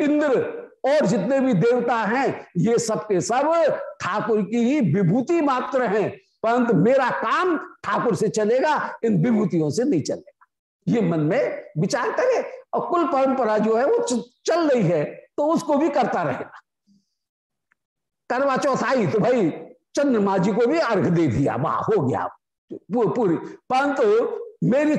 इंद्र और जितने भी देवता हैं, ये सब के सब ठाकुर की ही विभूति मात्र हैं। परंतु मेरा काम ठाकुर से चलेगा, इन विभूतियों से नहीं चलेगा। ये मन में विचार करे। और कुल परंपरा जो है, वो चल रही है तो उसको भी करता रहेगा। करवा चौथ आई तो भाई चंद्रमा जी को भी अर्घ दे दिया। वाह, हो गया। पूरी। परंतु मेरी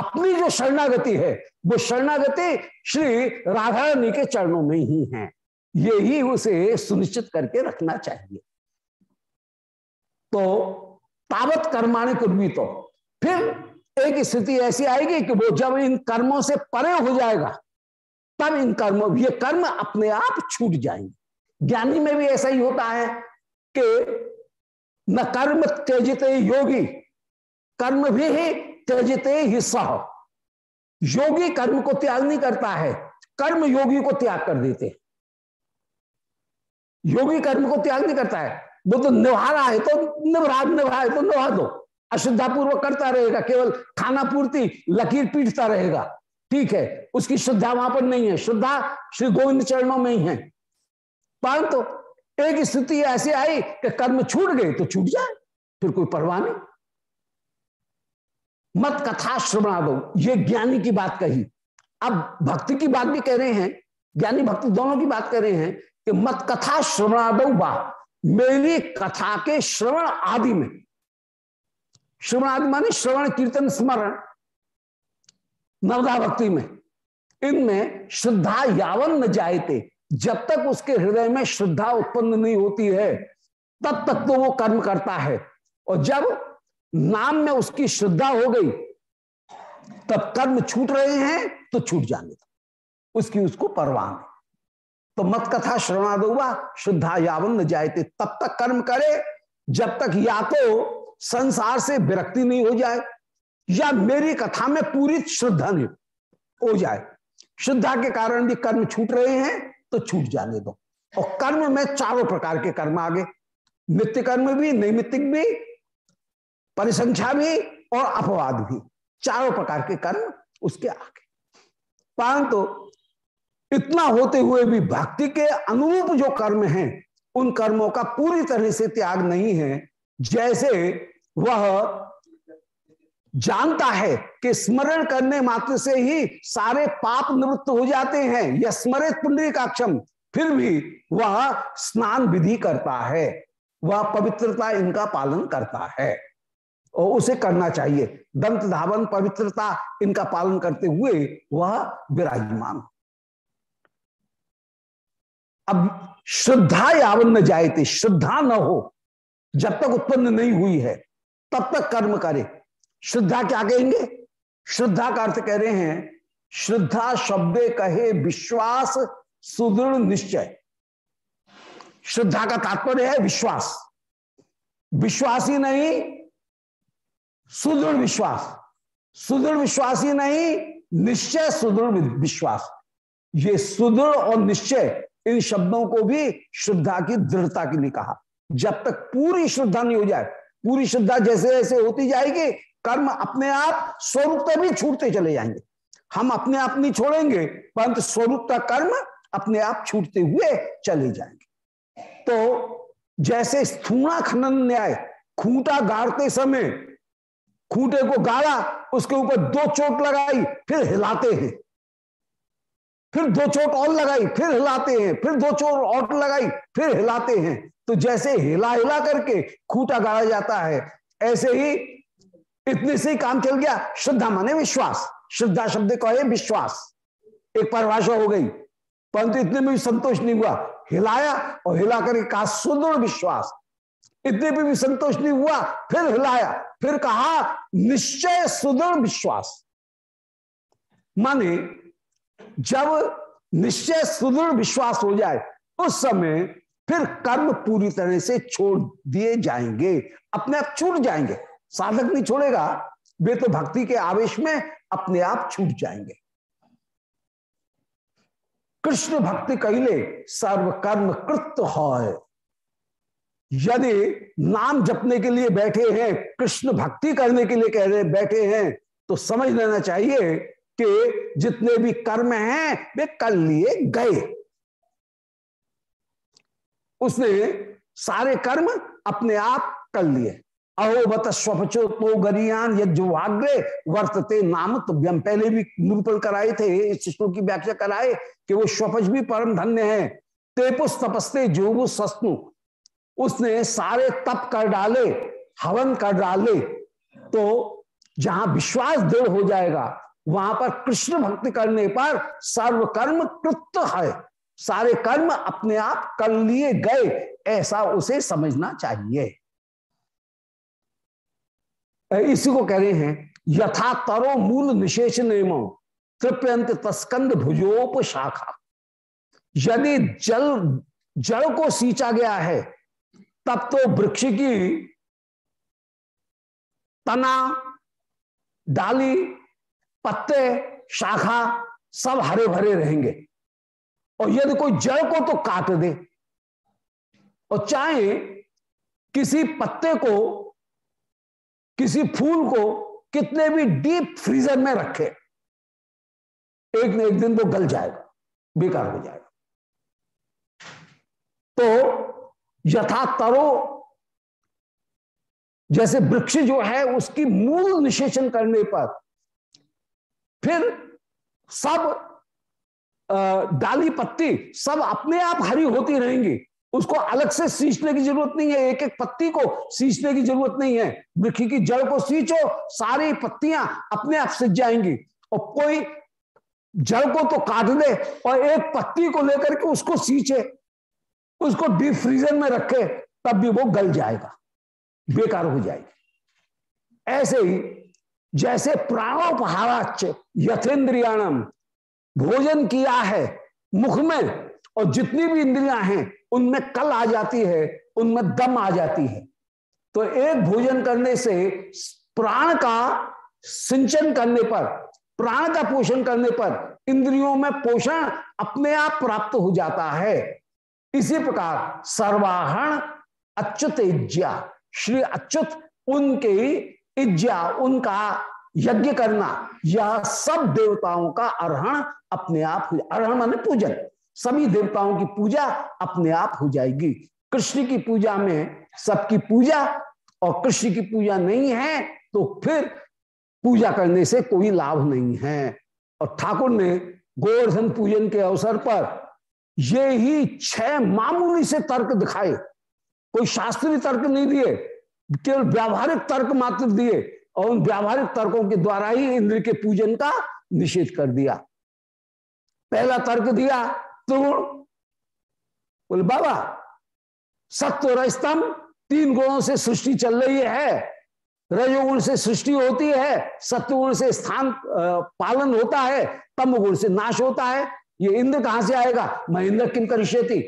अपनी जो शरणागति है, वो शरणागति श्री राधा रानी के चरणों में ही है। ये ही उसे सुनिश्चित करके रखना चाहिए। तो तावत कर्माणी कुर्मी तो। फिर एक स्थिति ऐसी आएगी कि वो जब इन कर्मों से परे हो जाएगा, तब इन कर्मों, ये कर्म अपने आप छूट जाएँगे। ज्ञानी में भी ऐसा ही होता है कि न कर्म त्यजित योगी, कर्म भी ही त्यजते ही सह। योगी कर्म को त्याग नहीं करता है, कर्म योगी को त्याग कर देते योगी कर्म को त्याग नहीं करता है, वो तो निभा रहा है तो निभा निभा है तो निभा दो। अश्रद्धा पूर्वक करता रहेगा, केवल खाना पूर्ति, लकीर पीटता रहेगा। ठीक है, उसकी श्रद्धा वहाँ पर नहीं है श्रद्धा श्री गोविंद चरणों में ही है। परंतु तो एक स्थिति ऐसी आई कि कर्म छूट गए तो छूट जाए, फिर कोई परवाह नहीं। मत कथा श्रवणा दो ये ज्ञानी की बात कही। अब भक्ति की बात भी कह रहे हैं, ज्ञानी भक्ति दोनों की बात कर रहे हैं कि मत कथा श्रवणा दो बा मेरी कथा के श्रवण आदि में। श्रवण आदि माने श्रवण, कीर्तन, स्मरण, नवदा भक्ति में। इनमें श्रद्धा यावन न जायते जब तक उसके हृदय में श्रद्धा उत्पन्न नहीं होती है, तब तक तो वो कर्म करता है। और जब नाम में उसकी श्रद्धा हो गई, तब कर्म छूट रहे हैं तो छूट जाने दो। उसकी उसको परवाह नहीं। तो मत कथा श्रवणा दो श्रद्धा यावन न जायते। तब तक कर्म करे, जब तक या तो संसार से विरक्ति नहीं हो जाए, या मेरी कथा में पूरी श्रद्धा नहीं हो जाए। श्रद्धा के कारण भी कर्म छूट रहे हैं तो छूट जाने दो। और कर्म में चारों प्रकार के कर्म आगे। नित्य कर्म भी, नैमित्तिक भी, परिसंख्या भी और अपवाद भी। चारों प्रकार के कर्म उसके आगे। परंतु तो इतना होते हुए भी भक्ति के अनुरूप जो कर्म हैं, उन कर्मों का पूरी तरह से त्याग नहीं है। जैसे वह जानता है कि स्मरण करने मात्र से ही सारे पाप निवृत्त हो जाते हैं यह स्मरित पुण्य काक्षम फिर भी वह स्नान विधि करता है। वह पवित्रता इनका पालन करता है। और उसे करना चाहिए। दंत धावन, पवित्रता इनका पालन करते हुए वह विराजमान। अब श्रद्धा यावन न जाए श्रद्धा न हो, जब तक उत्पन्न नहीं हुई है, तब तक कर्म करे। श्रद्धा क्या कहेंगे? श्रद्धा का अर्थ कह रहे हैं श्रद्धा शब्द कहे विश्वास सुदृढ़ निश्चय। श्रद्धा का तात्पर्य है विश्वास। विश्वास ही नहीं, सुदृढ़ विश्वास। सुदृढ़ विश्वास ही नहीं, निश्चय सुदृढ़ विश्वास। ये सुदृढ़ और निश्चय, इन शब्दों को भी श्रद्धा की दृढ़ता के लिए कहा। जब तक पूरी श्रद्धा नहीं हो जाए, पूरी श्रद्धा जैसे जैसे होती जाएगी कर्म अपने आप स्वरूप भी छूटते चले जाएँगे। हम अपने आप नहीं छोड़ेंगे, परंतु स्वरूप का कर्म अपने आप छूटते हुए चले जाएँगे। तो जैसे स्थूणा खनन न्याय, खूंटा गाड़ते समय खूंटे को गाड़ा, उसके ऊपर दो चोट लगाई, फिर हिलाते हैं। फिर दो चोट और लगाई, फिर हिलाते हैं। फिर दो चोट और लगाई, फिर हिलाते हैं। तो जैसे हिला हिला करके खूटा गाड़ा जाता है, ऐसे ही इतने से ही काम चल गया। श्रद्धा माने विश्वास। श्रद्धा शब्द को है विश्वास। एक परिभाषा हो गई। परंतु इतने में भी संतोष नहीं हुआ। हिलाया और हिला करके कहा सुदृढ़ विश्वास। इतने में भी संतोष नहीं हुआ। फिर हिलाया। फिर कहा, निश्चय सुदृढ़ विश्वास। माने, जब निश्चय सुदृढ़ विश्वास हो जाए, उस समय फिर कर्म पूरी तरह से छोड़ दिए जाएँगे। अपने आप छूट जाएँगे। साधक नहीं छोड़ेगा, वे तो भक्ति के आवेश में अपने आप छूट जाएँगे। कृष्ण भक्ति कहले सर्व कर्म कृत है यदि नाम जपने के लिए बैठे हैं, कृष्ण भक्ति करने के लिए कह रहे बैठे हैं तो समझ लेना चाहिए कि जितने भी कर्म हैं, वे कर लिए गए। उसने सारे कर्म अपने आप कर लिए। अहोबत स्वपचो तो गरियान यज्वाग्रे वर्तते नाम तुभ्यम पहले भी निरूपण कराए थे, इस श्लोक की व्याख्या कराए, कि वो स्वपच भी परम धन्य है। तेपुस तपस्ते जोगु सस्तु। उसने सारे तप कर डाले, हवन कर डाले तो जहाँ विश्वास दृढ़ हो जाएगा, वहाँ पर कृष्ण भक्ति करने पर सर्व कर्म कृत है। सारे कर्म अपने आप कर लिए गए, ऐसा उसे समझना चाहिए। इसी को कह रहे हैं, यथा तरो मूल निशेष नियमो तृप्यंत तस्कंद भुजोप शाखा यदि जल जल को सींचा गया है, तब तो वृक्ष की तना, डाली, पत्ते, शाखा सब हरे भरे रहेंगे। और यदि कोई जड़ को तो काट दे। और चाहे किसी पत्ते को किसी फूल को कितने भी डीप फ्रीजर में रखे, एक न एक दिन वो गल जाएगा, बेकार हो जाएगा। तो यथा तरो जैसे वृक्ष जो है, उसकी मूल निषेचन करने पर फिर सब डाली पत्ती सब अपने आप हरी होती रहेंगी। उसको अलग से सींचने की ज़रूरत नहीं है एक एक पत्ती को सींचने की ज़रूरत नहीं है। वृक्ष की जड़ को सींचो, सारी पत्तियाँ अपने आप सिंच जाएँगी। और कोई जड़ को तो काट दे और एक पत्ती को लेकर के उसको सींचे, उसको डीप फ्रीजर में रखे, तब भी वो गल जाएगा, बेकार हो जाएगी। ऐसे ही जैसे प्राणोपहाराच यथेन्द्रियाणम भोजन किया है, मुख में और जितनी भी इंद्रियाँ हैं, उनमें कल आ जाती है, उनमें दम आ जाती है। तो एक भोजन करने से प्राण का सिंचन करने पर, प्राण का पोषण करने पर इंद्रियों में पोषण अपने आप प्राप्त हो जाता है। इसी प्रकार सर्वाहण अच्युत इज्जा, श्री अच्युत उनके इज्जा, उनका यज्ञ करना, यह सब देवताओं का अरहण अपने आप अरहण माने पूजन। सभी देवताओं की पूजा अपने आप हो जाएगी। कृष्ण की पूजा में सबकी पूजा और कृष्ण की पूजा नहीं है तो फिर पूजा करने से कोई लाभ नहीं है। और ठाकुर ने गोवर्धन पूजन के अवसर पर ये ही छह मामूली से तर्क दिखाए। कोई शास्त्रीय तर्क नहीं दिए, केवल व्यावहारिक तर्क मात्र दिए और उन व्यावहारिक तर्कों के द्वारा ही इंद्र के पूजन का निषेध कर दिया। पहला तर्क दिया त्रिगुण बोले बाबा सत्व रजतम तीन गुणों से सृष्टि चल रही है रजोगुण से सृष्टि होती है सत्वगुण से स्थान पालन होता है तम गुण से नाश होता है ये इंद्र कहाँ से आएगा महेंद्र किम करिष्यति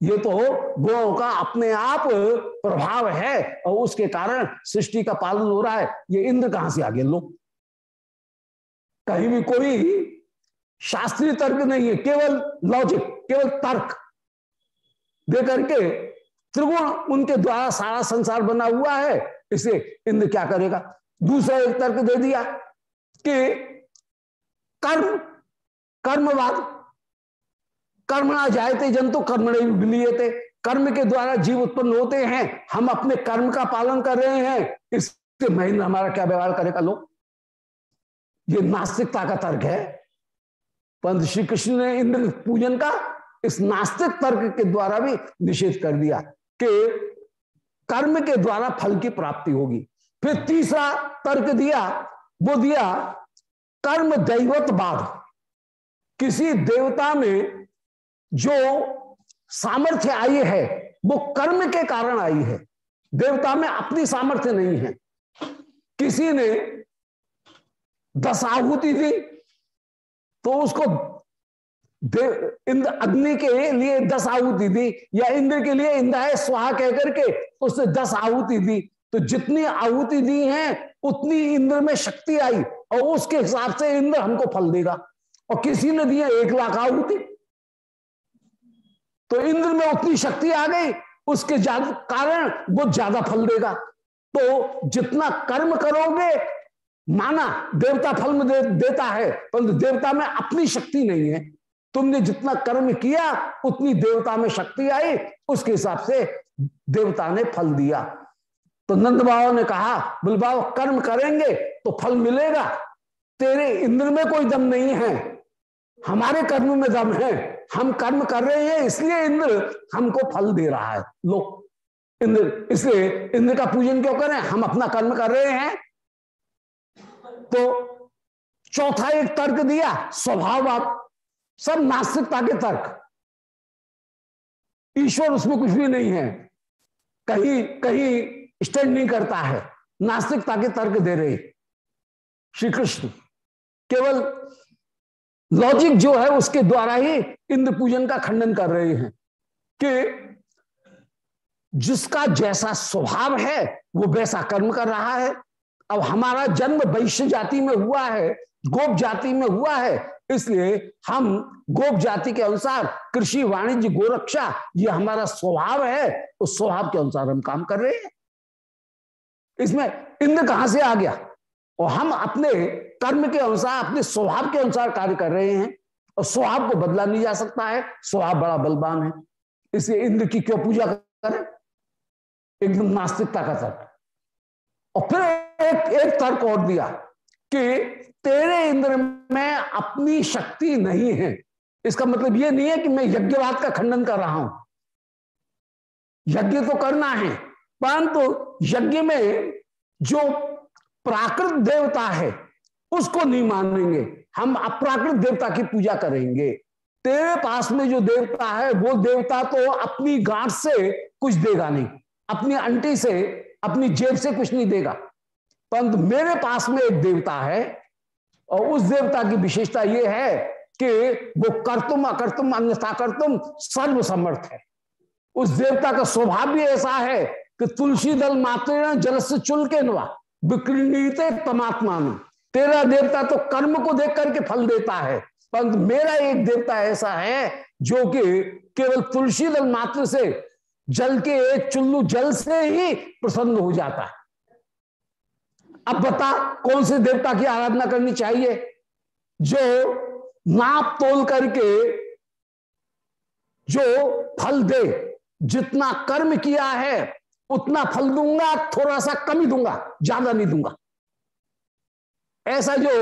ये तो गुणों का अपने आप प्रभाव है और उसके कारण सृष्टि का पालन हो रहा है ये इंद्र कहाँ से आगे लो कहीं भी कोई शास्त्रीय तर्क नहीं है, केवल लॉजिक केवल तर्क। दे करके त्रिगुण उनके द्वारा सारा संसार बना हुआ है, इसे इंद्र क्या करेगा? दूसरा एक तर्क दे दिया कि कर्म, कर्मवाद, कर्म ना जायते जन तो कर्म नहीं थे कर्म के द्वारा जीव उत्पन्न होते हैं, हम अपने कर्म का पालन कर रहे हैं इसके महेंद्र हमारा क्या व्यवहार करेगा लोग? ये नास्तिकता का तर्क है। पंत श्री कृष्ण ने इंद्र पूजन का इस नास्तिक तर्क के द्वारा भी निषेध कर दिया कि कर्म के द्वारा फल की प्राप्ति होगी। फिर तीसरा तर्क दिया, वो दिया, कर्म दैवत बाद किसी देवता में जो सामर्थ्य आई है, वो कर्म के कारण आई है। देवता में अपनी सामर्थ्य नहीं है। किसी ने दस आहुति दी तो उसको इंद्र अग्नि के लिए दस आहुति दी, या इंद्र के लिए इंद्र है, स्वाहा कहकर के उसने दस आहुति दी। तो जितनी आहुति दी है, उतनी इंद्र में शक्ति आई, और उसके हिसाब से इंद्र हमको फल देगा। और किसी ने दिया एक लाख आहुति। तो इंद्र में उतनी शक्ति आ गई, उसके कारण, वो ज़्यादा फल देगा। तो जितना कर्म करोगे माना देवता फल में दे, देता है परंतु देवता में अपनी शक्ति नहीं है। तुमने जितना कर्म किया उतनी देवता में शक्ति आई उसके हिसाब से देवता ने फल दिया। तो नंद बाबा ने कहा बोल बाबा कर्म करेंगे तो फल मिलेगा। तेरे इंद्र में कोई दम नहीं है। हमारे कर्म में दम है। हम कर्म कर रहे हैं इसलिए इंद्र हमको फल दे रहा है। लो इंद्र इसलिए इंद्र का पूजन क्यों करें? हम अपना कर्म कर रहे हैं। तो चौथा एक तर्क दिया, स्वभाव सब नास्तिकता के तर्क। ईश्वर उसमें कुछ भी नहीं है। कहीं कहीं स्टैंड नहीं करता है। नास्तिकता के तर्क दे रहे। श्री कृष्ण केवल लॉजिक जो है उसके द्वारा ही इंद्र पूजन का खंडन कर रहे हैं कि जिसका जैसा स्वभाव है, वो वैसा कर्म कर रहा है। अब हमारा जन्म वैश्य जाति में हुआ है, गोप जाति में हुआ है, इसलिए हम गोप जाति के अनुसार कृषि, वाणिज्य, गोरक्षा, ये हमारा स्वभाव है, उस स्वभाव के अनुसार हम काम कर रहे हैं। इसमें इंद्र कहाँ से आ गया? और हम अपने कर्म के अनुसार, अपने स्वभाव के अनुसार कार्य कर रहे हैं, और स्वभाव को बदला नहीं जा सकता है, स्वभाव बड़ा बलवान है। इसलिए इंद्र की क्यों पूजा करें? एकदम नास्तिकता का तर्क। और फिर एक एक तर्क और दिया कि तेरे इंद्र में अपनी शक्ति नहीं है। इसका मतलब यह नहीं है कि मैं यज्ञवाद का खंडन कर रहा हूँ। यज्ञ तो करना है, परंतु यज्ञ में जो प्राकृत देवता है, उसको नहीं मानेंगे। हम अप्राकृत देवता की पूजा करेंगे। तेरे पास में जो देवता है, वो देवता तो अपनी गांठ से कुछ देगा नहीं। अपनी अंटी से, अपनी जेब से कुछ नहीं देगा। परंतु मेरे पास में एक देवता है, और उस देवता की विशेषता यह है कि वो कर्तुम अकर्तुम, अन्यथा कर्तुम सर्व समर्थ है। उस देवता का स्वभाव भी ऐसा है कि तुलसी दल मात्र जल से चुल के नवा विकृणीत परमात्मा में तेरा देवता तो कर्म को देख करके फल देता है परंतु मेरा एक देवता ऐसा है जो कि केवल तुलसी दल मात्र से जल के एक चुल्लू जल से ही प्रसन्न हो जाता है। अब बता, कौन से देवता की आराधना करनी चाहिए? जो नाप तोल करके, जो फल दे, जितना कर्म किया है, उतना फल दूँगा थोड़ा सा कम ही दूँगा, ज़्यादा नहीं दूँगा। ऐसा जो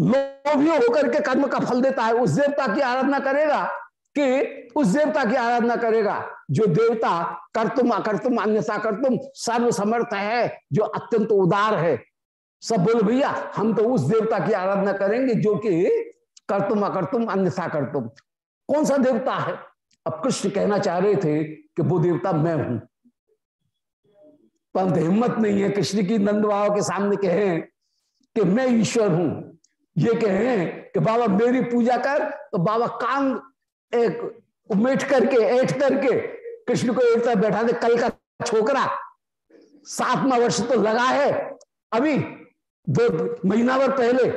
लोभी होकर के कर्म का फल देता है, उस देवता की आराधना करेगा कि उस देवता की आराधना करेगा, जो देवता कर्तुम अकर्तुम अन्यथा कर्तुम सर्वसमर्थ है, जो अत्यंत उदार है सब बोल, भैया, हम तो उस देवता की आराधना करेंगे जो कि कर्तुम अकर्तुम अन्यथा कर्तुम। कौन सा देवता है? अब कृष्ण कहना चाह रहे थे कि वो देवता मैं हूँ। परंतु हिम्मत नहीं है कृष्ण की नंद बाबा के सामने कहें कि मैं ईश्वर हूँ। ये कहें कि बाबा, मेरी पूजा कर तो बाबा कान एक उमेट करके, ऐठ करके कृष्ण को एक तरफ़ बैठा दे, कल का छोकरा सातवा वर्ष तो लगा है, अभी दो महीना भर पहले,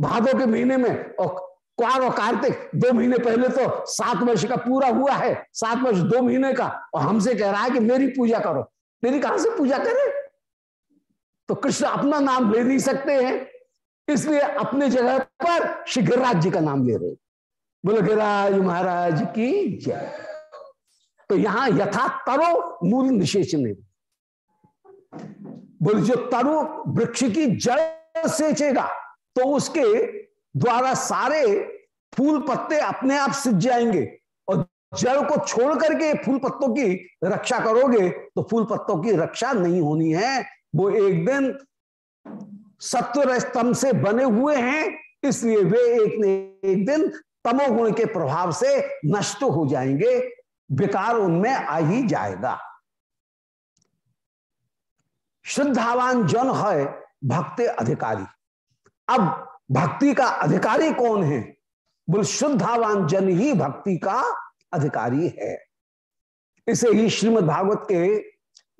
भादों के महीने में, और क्वार और कार्तिक, दो महीने पहले तो सात वर्ष का पूरा हुआ है, सात वर्ष दो महीने का, और हमसे कह रहा है कि मेरी पूजा करो। मेरी कहाँ से पूजा करे? तो कृष्ण अपना नाम ले नहीं सकते हैं, इसलिए अपने जगह पर श्री गिरिराज जी का नाम ले रहे बोले, गिरिराज महाराज की जय। तो यहाँ यथा तरो मूल निषेचन बोले जो तरु वृक्ष की जड़ सेचेगा तो उसके द्वारा सारे फूल पत्ते अपने आप सिज जाएँगे और जड़ को छोड़ करके फूल पत्तों की रक्षा करोगे तो फूल पत्तों की रक्षा नहीं होनी है। वो एक दिन सत्वर स्तंभ से बने हुए हैं, इसलिए वे एक ने एक दिन तमोगुण के प्रभाव से नष्ट हो जाएँगे। विकार उनमें आ ही जाएगा। श्रद्धावान जन है, भक्ति अधिकारी। अब भक्ति का अधिकारी कौन है? बोल शुद्धावान जन ही भक्ति का अधिकारी है। इसे ही श्रीमद् भागवत के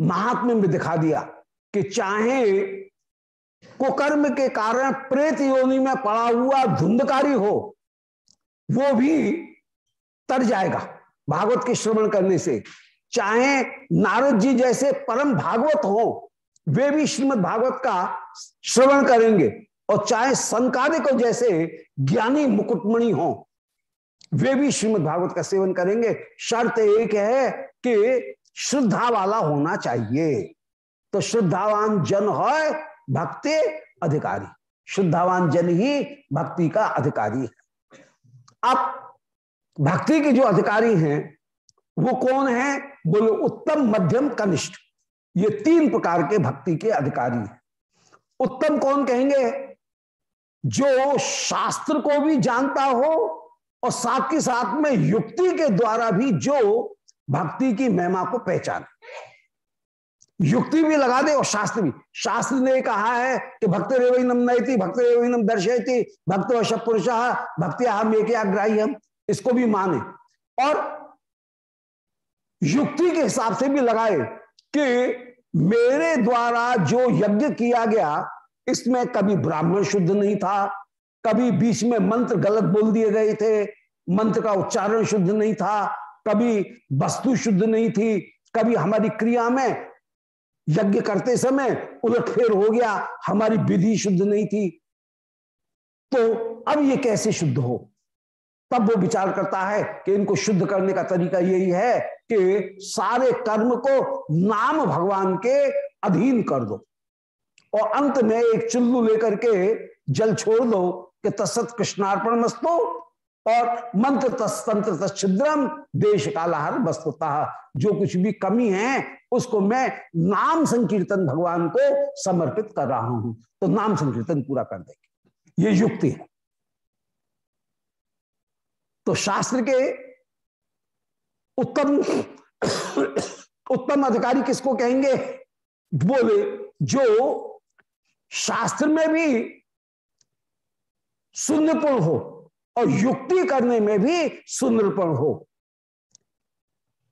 महात्म्य में दिखा दिया कि चाहे कुकर्म के कारण प्रेत योनि में पड़ा हुआ धुंधकारी हो, वो भी तर जाएगा भागवत के श्रवण करने से। चाहे नारद जी जैसे परम भागवत हो वे भी श्रीमद भागवत का श्रवण करेंगे और चाहे संकादिक जैसे ज्ञानी मुकुटमणि हो, वे भी श्रीमद भागवत का सेवन करेंगे। शर्त एक है कि श्रद्धा वाला होना चाहिए। तो श्रद्धावान जन है भक्ति अधिकारी। शुद्धावान जन ही भक्ति का अधिकारी है। अब भक्ति के जो अधिकारी हैं, वो कौन है? बोले, उत्तम मध्यम कनिष्ठ। ये तीन प्रकार के भक्ति के अधिकारी हैं। उत्तम कौन कहेंगे? जो शास्त्र को भी जानता हो और साथ के साथ में युक्ति के द्वारा भी जो भक्ति की महिमा को पहचाने। युक्ति भी लगा दे और शास्त्र भी। शास्त्र ने कहा है कि भक्त रेवनम नयति भक्त रेवनम दर्शयति, भक्त वश पुरुष एक हम। इसको भी माने। और युक्ति के हिसाब से भी लगाए कि मेरे द्वारा जो यज्ञ किया गया, इसमें कभी ब्राह्मण शुद्ध नहीं था, कभी बीच में मंत्र गलत बोल दिए गए थे, मंत्र का उच्चारण शुद्ध नहीं था, कभी वस्तु शुद्ध नहीं थी, कभी हमारी क्रिया में यज्ञ करते समय उलटफेर हो गया, हमारी विधि शुद्ध नहीं थी। तो अब ये कैसे शुद्ध हो? तब वो विचार करता है कि इनको शुद्ध करने का तरीका यही है कि सारे कर्म को नाम भगवान के अधीन कर दो। और अंत में एक चुल्लू लेकर के जल छोड़ दो कि तत्त कृष्णार्पण मस्तो और मंत्र तंत्र तछिद्रम देश कालाहर वस्तुतः। जो कुछ भी कमी है, उसको मैं नाम संकीर्तन भगवान को समर्पित कर रहा हूँ। तो नाम संकीर्तन पूरा कर देंगे। ये युक्ति है। तो शास्त्र के उत्तम उत्तम अधिकारी किसको कहेंगे? बोले, जो शास्त्र में भी सुंदरपुर हो और युक्ति करने में भी सुंदरपण हो।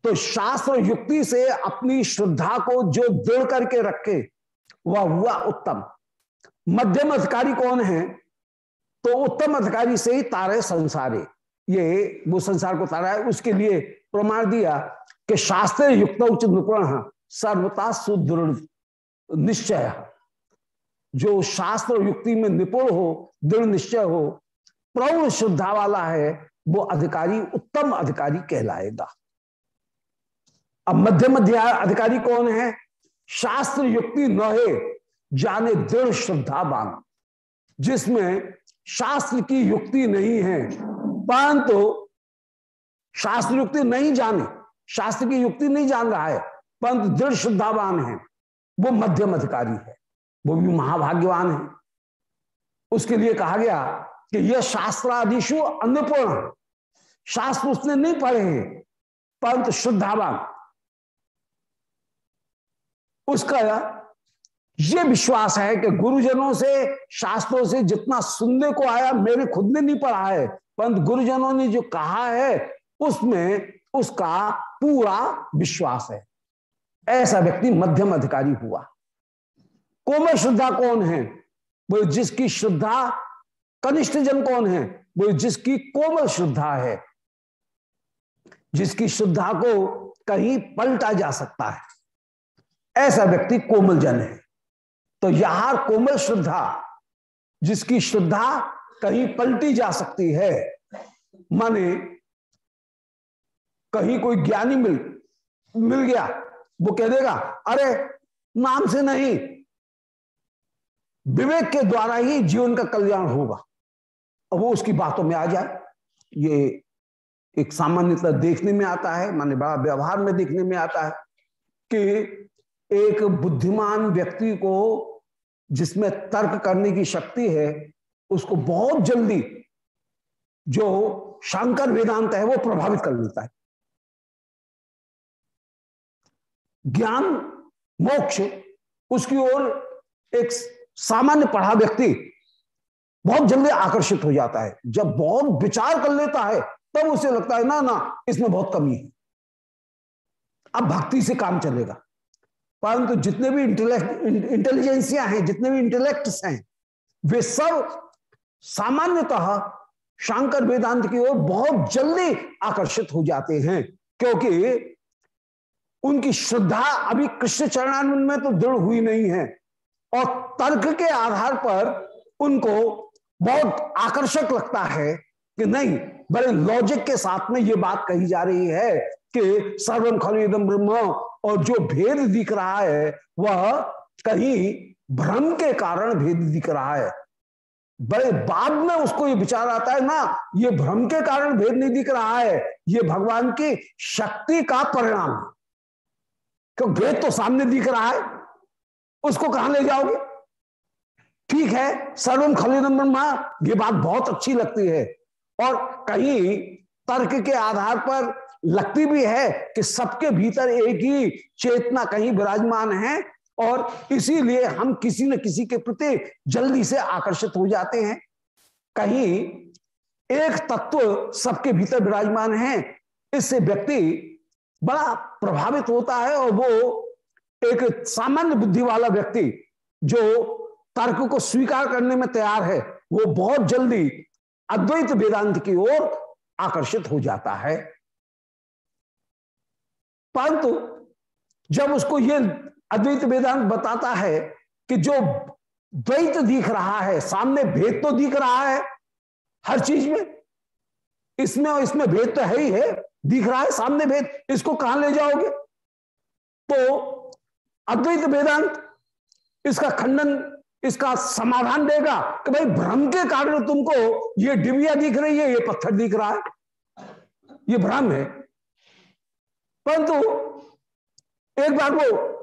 तो शास्त्र युक्ति से अपनी श्रद्धा को जो दृढ़ करके रखे, वह हुआ उत्तम। मध्यम अधिकारी कौन है? तो उत्तम अधिकारी से ही तारे संसारे। ये वो संसार को तारा है। उसके लिए प्रमाण दिया कि शास्त्र युक्त उचित निपुण सर्वता सुदृढ़ निश्चय। जो शास्त्र युक्ति में निपुण हो, दृढ़ निश्चय हो, प्रौढ़ श्रद्धा वाला है, वो अधिकारी, उत्तम अधिकारी कहलाएगा। अब मध्य मध्य अधिकारी कौन है? शास्त्र युक्ति नहे जाने दृढ़ श्रद्धावान जिसमें शास्त्र की युक्ति नहीं है परंतु शास्त्र युक्ति नहीं जाने, शास्त्र की युक्ति नहीं जान रहा है, परंतु दृढ़ श्रद्धावान है। वो मध्यम अधिकारी है, वो भी महाभाग्यवान है। उसके लिए कहा गया कि यह शास्त्रादिशु अन्नपूर्ण, शास्त्र उसने नहीं पढ़े हैं, परंतु श्रद्धावान। उसका यह विश्वास है कि गुरुजनों से, शास्त्रों से जितना सुनने को आया, मेरे खुद ने नहीं पढ़ा है परंतु गुरुजनों ने जो कहा है, उसमें उसका पूरा विश्वास है। ऐसा व्यक्ति मध्यम अधिकारी हुआ। कोमल श्रद्धा कौन है? वो जिसकी श्रद्धा कनिष्ठ जन कौन है? वो जिसकी कोमल श्रद्धा है। जिसकी श्रद्धा को कहीं पलटा जा सकता है। ऐसा व्यक्ति कोमल जन है। तो यहाँ कोमल श्रद्धा, जिसकी श्रद्धा कहीं पलटी जा सकती है। माने कहीं कोई ज्ञानी मिल मिल गया, वो कह देगा, अरे, नाम से नहीं, विवेक के द्वारा ही जीवन का कल्याण होगा। वो उसकी बातों में आ जाए। ये एक सामान्यतः देखने में आता है, माने बड़ा व्यवहार में देखने में आता है कि एक बुद्धिमान व्यक्ति को जिसमें तर्क करने की शक्ति है उसको बहुत जल्दी जो शंकर वेदांत है वो प्रभावित कर लेता है। ज्ञान, मोक्ष, उसकी ओर एक सामान्य पढ़ा व्यक्ति बहुत जल्दी आकर्षित हो जाता है। जब बहुत विचार कर लेता है, तब उसे लगता है, ना ना, इसमें बहुत कमी है। अब भक्ति से काम चलेगा। परंतु जितने भी इंटेलेक्ट इंटेलिजेंसिया हैं, जितने भी इंटेलेक्ट्स हैं, वे सब सामान्यतः शंकर वेदांत की ओर बहुत जल्दी आकर्षित हो जाते हैं, क्योंकि उनकी श्रद्धा अभी कृष्ण चरणानंद में तो दृढ़ हुई नहीं है। और तर्क के आधार पर उनको बहुत आकर्षक लगता है कि नहीं, बड़े लॉजिक के साथ में ये बात कही जा रही है कि सर्वम खरीदम ब्रह्म, और जो भेद दिख रहा है, वह कहीं भ्रम के कारण भेद दिख रहा है। बड़े बाद में उसको ये विचार आता है, ना, ये भ्रम के कारण भेद नहीं दिख रहा है, ये भगवान की शक्ति का परिणाम है। क्यों, भेद तो सामने दिख रहा है। उसको कहाँ ले जाओगे? ठीक है, सर्वम खलिदम ब्रह्मा ये बात बहुत अच्छी लगती है। और कहीं तर्क के आधार पर लगती भी है कि सबके भीतर एक ही चेतना कहीं विराजमान है और इसीलिए हम किसी न किसी के प्रति जल्दी से आकर्षित हो जाते हैं। कहीं एक तत्व सबके भीतर विराजमान है, इससे व्यक्ति बड़ा प्रभावित होता है और वो एक सामान्य बुद्धि वाला व्यक्ति जो तर्क को स्वीकार करने में तैयार है, वो बहुत जल्दी अद्वैत वेदांत की ओर आकर्षित हो जाता है। परंतु जब उसको ये अद्वैत वेदांत बताता है कि जो द्वैत दिख रहा है, सामने भेद तो दिख रहा है, हर चीज़ में। इसमें और इसमें भेद तो है ही है, दिख रहा है, सामने भेद, इसको कहाँ ले जाओगे? तो अद्वैत वेदांत इसका खंडन, इसका समाधान देगा कि भाई भ्रम के कारण तुमको ये डिबिया दिख रही है, ये पत्थर दिख रहा है। ये भ्रम है। परंतु एक बार वो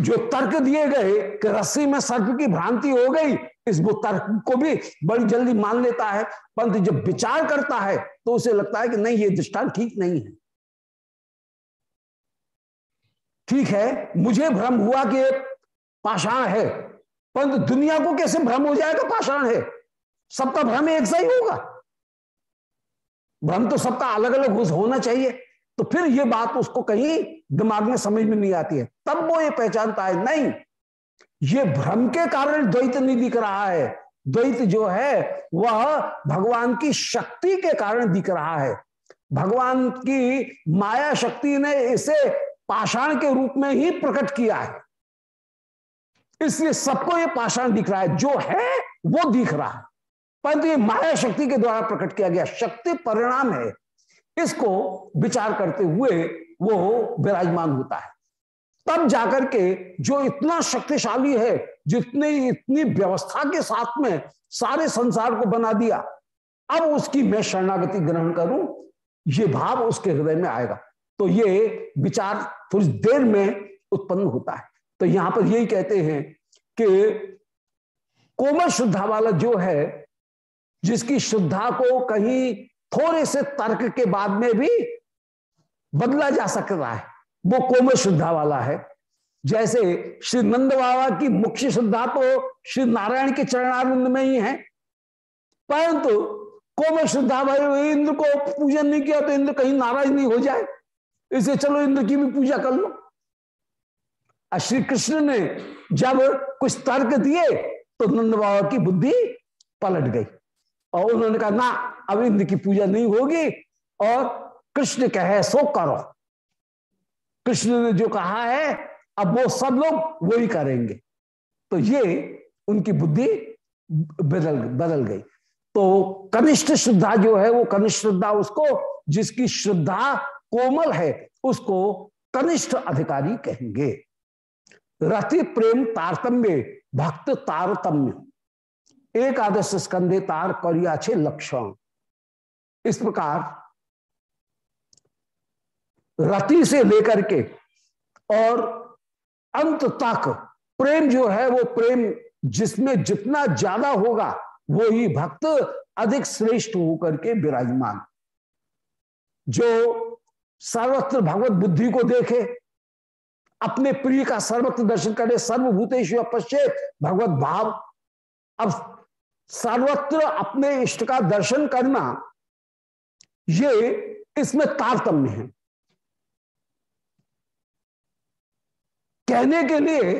जो तर्क दिए गए कि रस्सी में सर्प की भ्रांति हो गई, इस वो तर्क को भी बड़ी जल्दी मान लेता है। परंतु जब विचार करता है तो उसे लगता है कि नहीं, ये दृष्टांत ठीक नहीं है। ठीक है, मुझे भ्रम हुआ कि पाषाण है, परंतु दुनिया को कैसे भ्रम हो जाएगा पाषाण है? सबका भ्रम एक सा ही होगा। भ्रम तो सबका अलग अलग होना चाहिए। तो फिर ये बात उसको कहीं दिमाग में समझ में नहीं आती है। तब वो ये पहचानता है, नहीं, ये भ्रम के कारण द्वैत नहीं दिख रहा है। द्वैत जो है, वह भगवान की शक्ति के कारण दिख रहा है। भगवान की माया शक्ति ने इसे पाषाण के रूप में ही प्रकट किया है। इसलिए सबको ये पाषाण दिख रहा है, जो है, वो दिख रहा है। परंतु ये माया शक्ति के द्वारा प्रकट किया गया। शक्ति परिणाम है। इसको विचार करते हुए वो विराजमान होता है। तब जाकर के जो इतना शक्तिशाली है, जितने इतनी व्यवस्था के साथ में सारे संसार को बना दिया, अब उसकी मैं शरणागति ग्रहण करूँ, ये भाव उसके हृदय में आएगा। तो ये विचार थोड़ी देर में उत्पन्न होता है। तो यहाँ पर यही कहते हैं कि कोमल शुद्धा वाला जो है, जिसकी शुद्धा को कहीं थोड़े से तर्क के बाद में भी बदला जा सकता है। वो कोमल शुद्धा वाला है। जैसे श्री नंद बाबा की मुख्य श्रद्धा तो श्री नारायण के चरणानंद में ही है। परंतु कोमल श्रद्धा भाई इंद्र को पूजन नहीं किया तो इंद्र कहीं नाराज़ नहीं हो जाए। इसे चलो इंद्र की भी पूजा कर लो। श्री कृष्ण ने जब कुछ तर्क दिए तो नंद बाबा की बुद्धि पलट गई। और उन्होंने कहा, ना, अब इंद्र की पूजा नहीं होगी और कृष्ण कहे, सो करो। कृष्ण ने जो कहा है, अब वो सब लोग वही करेंगे। तो ये उनकी बुद्धि बदल बदल गई। तो कनिष्ठ श्रद्धा जो है, वो कनिष्ठ श्रद्धा उसको, जिसकी श्रद्धा कोमल है, उसको कनिष्ठ अधिकारी कहेंगे। रति प्रेम तारतम्य, भक्त तारतम्य। एक आदर्श तार करिया छे लक्षण। इस प्रकार रति से लेकर के और अंत तक प्रेम जो है, वो प्रेम जिसमें जितना ज़्यादा होगा वो ही भक्त अधिक श्रेष्ठ होकर के विराजमान। जो सर्वत्र भगवत बुद्धि को देखे, अपने प्रिय का सर्वत्र दर्शन करे सर्वभूतेश पश्चित भगवत भाव, अब सर्वत्र अपने इष्ट का दर्शन करना, ये इसमें तारतम्य है। कहने के लिए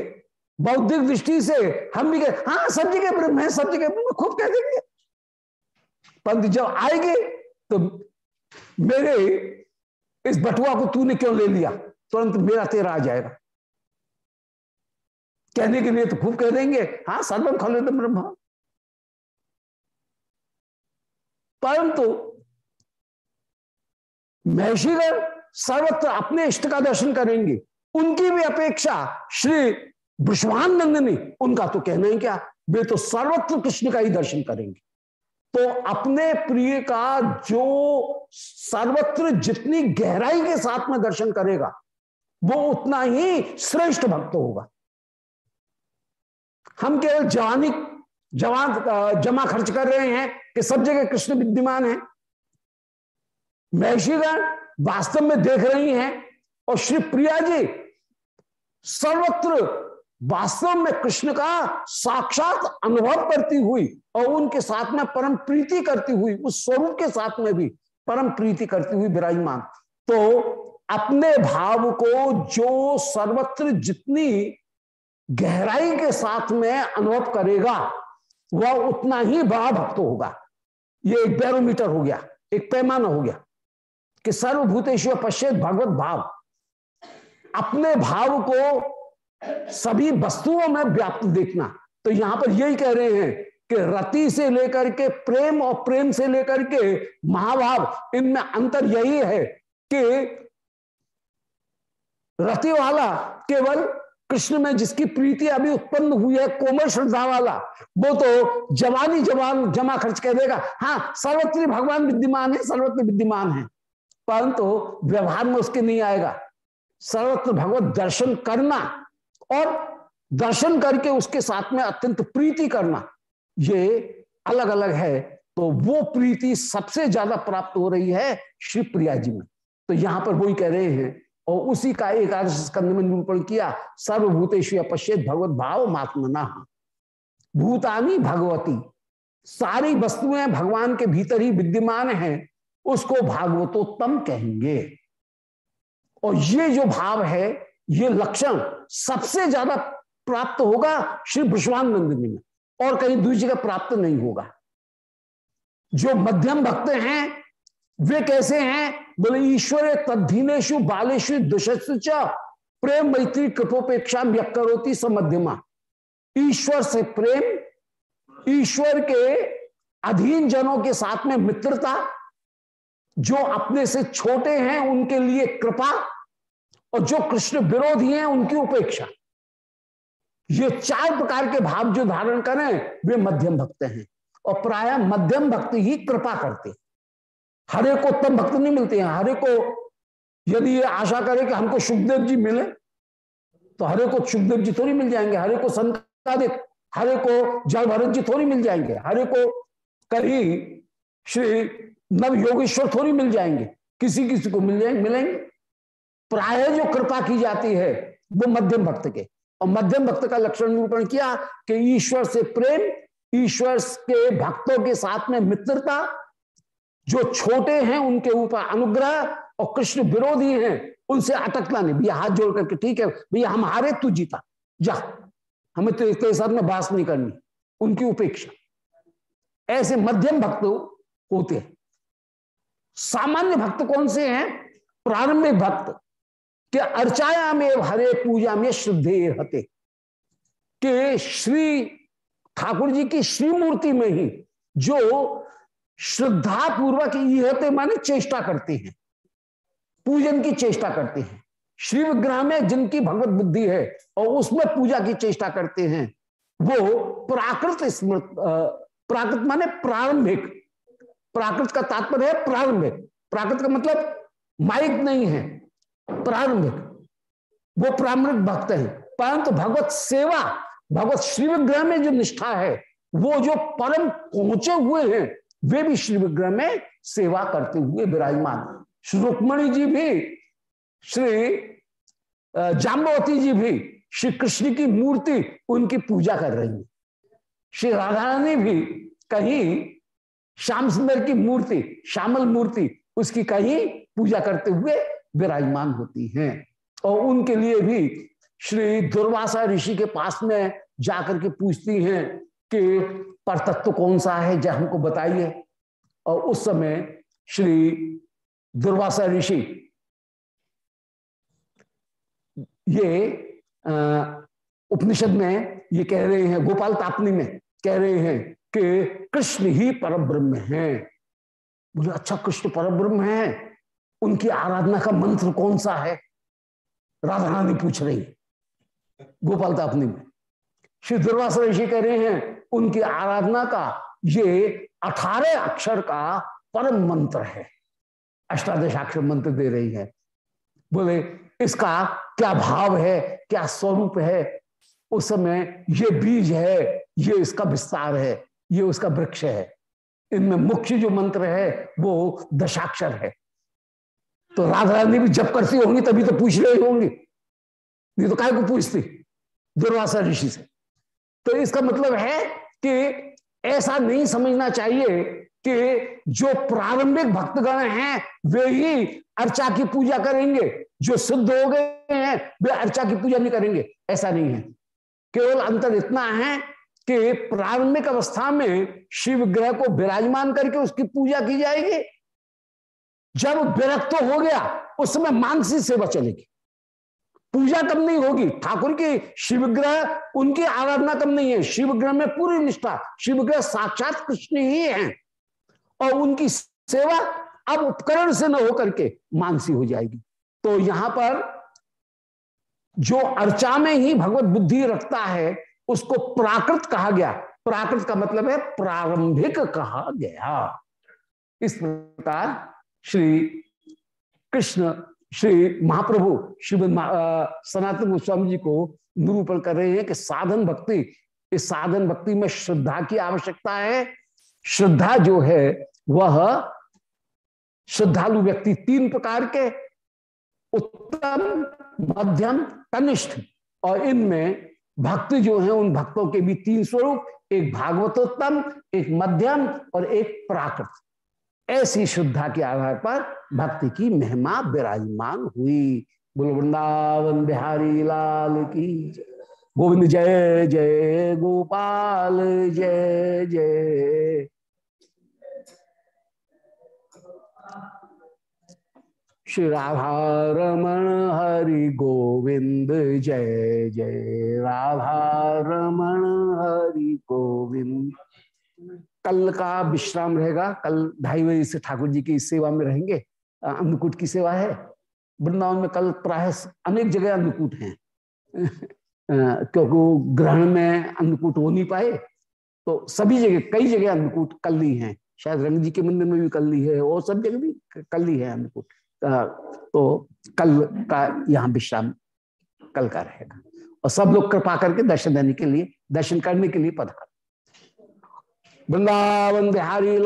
बौद्धिक दृष्टि से हम भी कह हाँ सब जगह ब्रह्म है, सब जगह ब्रह्म, खूब कह देंगे। परंतु जब आएँगे तो मेरे इस बटुआ को तूने क्यों ले लिया? तुरंत मेरा तेरा आ जाएगा। कहने के लिए तो खूब कह देंगे हाँ सर्वम खले ब्रह्म। परंतु महर्षिगण सर्वत्र अपने इष्ट का दर्शन करेंगे। उनकी भी अपेक्षा श्री विश्वानंद ने उनका तो कहना ही क्या? वे तो सर्वत्र कृष्ण का ही दर्शन करेंगे। तो अपने प्रिय का जो सर्वत्र जितनी गहराई के साथ में दर्शन करेगा, वो उतना ही श्रेष्ठ भक्त होगा। हम केवल जवानी जवान जमा खर्च कर रहे हैं कि सब जगह कृष्ण विद्यमान है। महर्षिगण वास्तव में देख रही हैं और श्री प्रिया जी सर्वत्र वास्तव में कृष्ण का साक्षात अनुभव करती हुई और उनके साथ में परम प्रीति करती हुई, उस स्वरूप के साथ में भी परम प्रीति करती हुई विराजमान। तो अपने भाव को जो सर्वत्र जितनी गहराई के साथ में अनुभव करेगा वह, उतना ही बड़ा भक्त होगा। ये एक बैरोमीटर हो गया, एक पैमाना हो गया कि सर्वभूतेश्वर पश्चित भगवत भाव। अपने भाव को सभी वस्तुओं में व्याप्त देखना। तो यहाँ पर यही कह रहे हैं कि रति से लेकर के प्रेम और प्रेम से लेकर के महाभाव, इनमें अंतर यही है कि रति वाला केवल कृष्ण में जिसकी प्रीति अभी उत्पन्न हुई है, कोमल श्रद्धा वाला, वो तो जवानी जवान, जमा खर्च कर देगा। हाँ सर्वत्र भगवान विद्यमान है, सर्वत्र विद्यमान है। परंतु तो व्यवहार में उसके नहीं आएगा। सर्वत्र भगवत दर्शन करना और दर्शन करके उसके साथ में अत्यंत प्रीति करना, ये अलग अलग है। तो वो प्रीति सबसे ज़्यादा प्राप्त हो रही है श्री प्रिया जी में। तो यहाँ पर वही कह रहे हैं और उसी का एकादश स्कंद में निरूपण किया सर्वभूतेश पश्चित भगवत भाव मात्मना। भूतानी भगवती, सारी वस्तुएँ भगवान के भीतर ही विद्यमान है, उसको भागवतोत्तम कहेंगे। और ये जो भाव है, ये लक्षण सबसे ज़्यादा प्राप्त होगा श्री विश्वानंद में, और कहीं दूसरी जगह प्राप्त नहीं होगा। जो मध्यम भक्त हैं वे कैसे हैं? बोले, ईश्वर तद्धीनेशु बालेशु दुष्ट प्रेम मैत्री कृपोपेक्षा व्यक्ति समध्यमा। ईश्वर से प्रेम, ईश्वर के अधीन जनों के साथ में मित्रता, जो अपने से छोटे हैं, उनके लिए कृपा, और जो कृष्ण विरोधी हैं, उनकी उपेक्षा। ये चार प्रकार के भाव जो धारण करें, वे मध्यम भक्त हैं, और प्राय मध्यम भक्त ही कृपा करते हरे को उत्तम भक्त नहीं मिलते हैं। हरे को यदि ये आशा करे कि हमको सुखदेव जी मिले तो हरे को सुखदेव जी थोड़ी मिल जाएँगे। हरे को संतादिक हरे को जय भरत जी थोड़ी मिल जाएँगे। हरे को कहीं श्री नव योगेश्वर थोड़ी मिल जाएँगे। किसी किसी को मिल जाएँगे, मिलेंगे। प्राय जो कृपा की जाती है, वो मध्यम भक्त के। और मध्यम भक्त का लक्षण निरूपण किया कि ईश्वर से प्रेम, ईश्वर के भक्तों के साथ में मित्रता जो छोटे हैं उनके ऊपर अनुग्रह और कृष्ण विरोधी हैं, उनसे अटकना नहीं। भैया, हाथ जोड़ करके, ठीक है? भैया, हम हारे तू जीता। जा। हमें तो इसके साथ में बात नहीं करनी। उनकी उपेक्षा। ऐसे मध्यम भक्त होते हैं। सामान्य भक्त कौन से हैं? प्रारंभिक भक्त। के अर्चाया में हरे पूजा में श्रद्धे हते। कि श्री ठाकुर जी की श्री मूर्ति में ही जो श्रद्धा पूर्वक होते माने चेष्टा करते हैं। पूजन की चेष्टा करते हैं। श्री विग्रह में जिनकी भगवत बुद्धि है और उसमें पूजा की चेष्टा करते हैं, वो प्राकृत स्मृत प्राकृत माने प्रारंभिक। प्राकृत का तात्पर्य है प्रारंभिक। प्राकृत का मतलब माइक नहीं है, प्रारंभिक। वो प्रारंभिक भक्त है। परंतु भगवत सेवा, भगवत श्री विग्रह में जो निष्ठा है, वो जो परम पहुँचे हुए हैं वे भी श्री विग्रह में सेवा करते हुए विराजमान श्री रुक्मणी जी भी, श्री जाम्बवती जी भी, श्री कृष्ण की मूर्ति उनकी पूजा कर रही है। श्री राधा रानी भी कहीं श्याम सुंदर की मूर्ति, श्यामल मूर्ति, उसकी कहीं पूजा करते हुए विराजमान होती हैं। और उनके लिए भी श्री दुर्वासा ऋषि के पास में जाकर के पूछती हैं कि परतत्व कौन सा है जब हमको बताइए। और उस समय श्री दुर्वासा ऋषि, ये उपनिषद में ये कह रहे हैं, गोपाल तापनी में कह रहे हैं कि कृष्ण ही परम ब्रह्म है। बोले अच्छा कृष्ण परम ब्रह्म है? उनकी आराधना का मंत्र कौन सा है? राधा रानी पूछ रही, गोपाल तापनी में। श्री दुर्वासा ऋषि कह रहे हैं उनकी आराधना का ये अठारह अक्षर का परम मंत्र है। अष्टादशाक्षर मंत्र दे रही है। बोले, इसका क्या भाव है? क्या स्वरूप है? उस समय ये बीज है, ये इसका विस्तार है, ये उसका वृक्ष है। इनमें मुख्य जो मंत्र है, वो दशाक्षर है। तो राधा रानी भी जब करती होंगी, तभी तो पूछ रही होंगी। नहीं तो काय को पूछती? दुर्वासा ऋषि से। तो इसका मतलब है कि ऐसा नहीं समझना चाहिए कि जो प्रारंभिक भक्तगण हैं, वे ही अर्चा की पूजा करेंगे। जो सिद्ध हो गए हैं, वे अर्चा की पूजा नहीं करेंगे। ऐसा नहीं है। केवल अंतर इतना है कि प्रारंभिक अवस्था में शिव ग्रह को विराजमान करके उसकी पूजा की जाएगी। जब विरक्त हो गया, उस समय मानसी सेवा चलेगी। पूजा कम नहीं होगी। ठाकुर की शिवग्रह, उनकी आराधना कम नहीं है। शिवग्रह में पूरी निष्ठा, शिवग्रह साक्षात कृष्ण ही है। और उनकी सेवा अब उपकरण से न होकर के मानसी हो जाएगी। तो यहाँ पर जो अर्चा में ही भगवत बुद्धि रखता है, उसको प्राकृत कहा गया। प्राकृत का मतलब है प्रारंभिक कहा गया। इस प्रकार श्री कृष्ण श्री महाप्रभु श्रीमद सनातन गोस्वामी जी को निरूपण कर रहे हैं कि साधन भक्ति, इस साधन भक्ति में श्रद्धा की आवश्यकता है। श्रद्धा जो है, वह श्रद्धालु व्यक्ति तीन प्रकार के, उत्तम, मध्यम कनिष्ठ और इनमें भक्त जो है, उन भक्तों के भी तीन स्वरूप, एक भागवतोत्तम, एक मध्यम और एक प्राकृत ऐसी श्रद्धा के आधार पर भक्ति की महिमा विराजमान हुई। बोल, वृंदावन बिहारी लाल की गोविंद, जय जय, गोपाल, जय जय। श्री राधा रमण हरि गोविंद, जय जय। राधा रमण हरि गोविंद। कल का विश्राम रहेगा। कल ढाई बजे से ठाकुर जी की सेवा में रहेंगे। अन्नकूट की सेवा है। वृंदावन में कल प्राय अनेक जगह अन्नकूट हैं। <laughs> क्योंकि ग्रहण में अन्नकूट हो नहीं पाए तो सभी जगह, कई जगह अन्नकूट कल ही है। शायद रंग जी के मंदिर में भी कल ही है, और सब जगह भी कल ही है अन्नकूट तो कल का यहाँ विश्राम कल का रहेगा। और सब लोग कृपा करके दर्शन देने के लिए, दर्शन करने के लिए पधार। वृंदावन बिहारी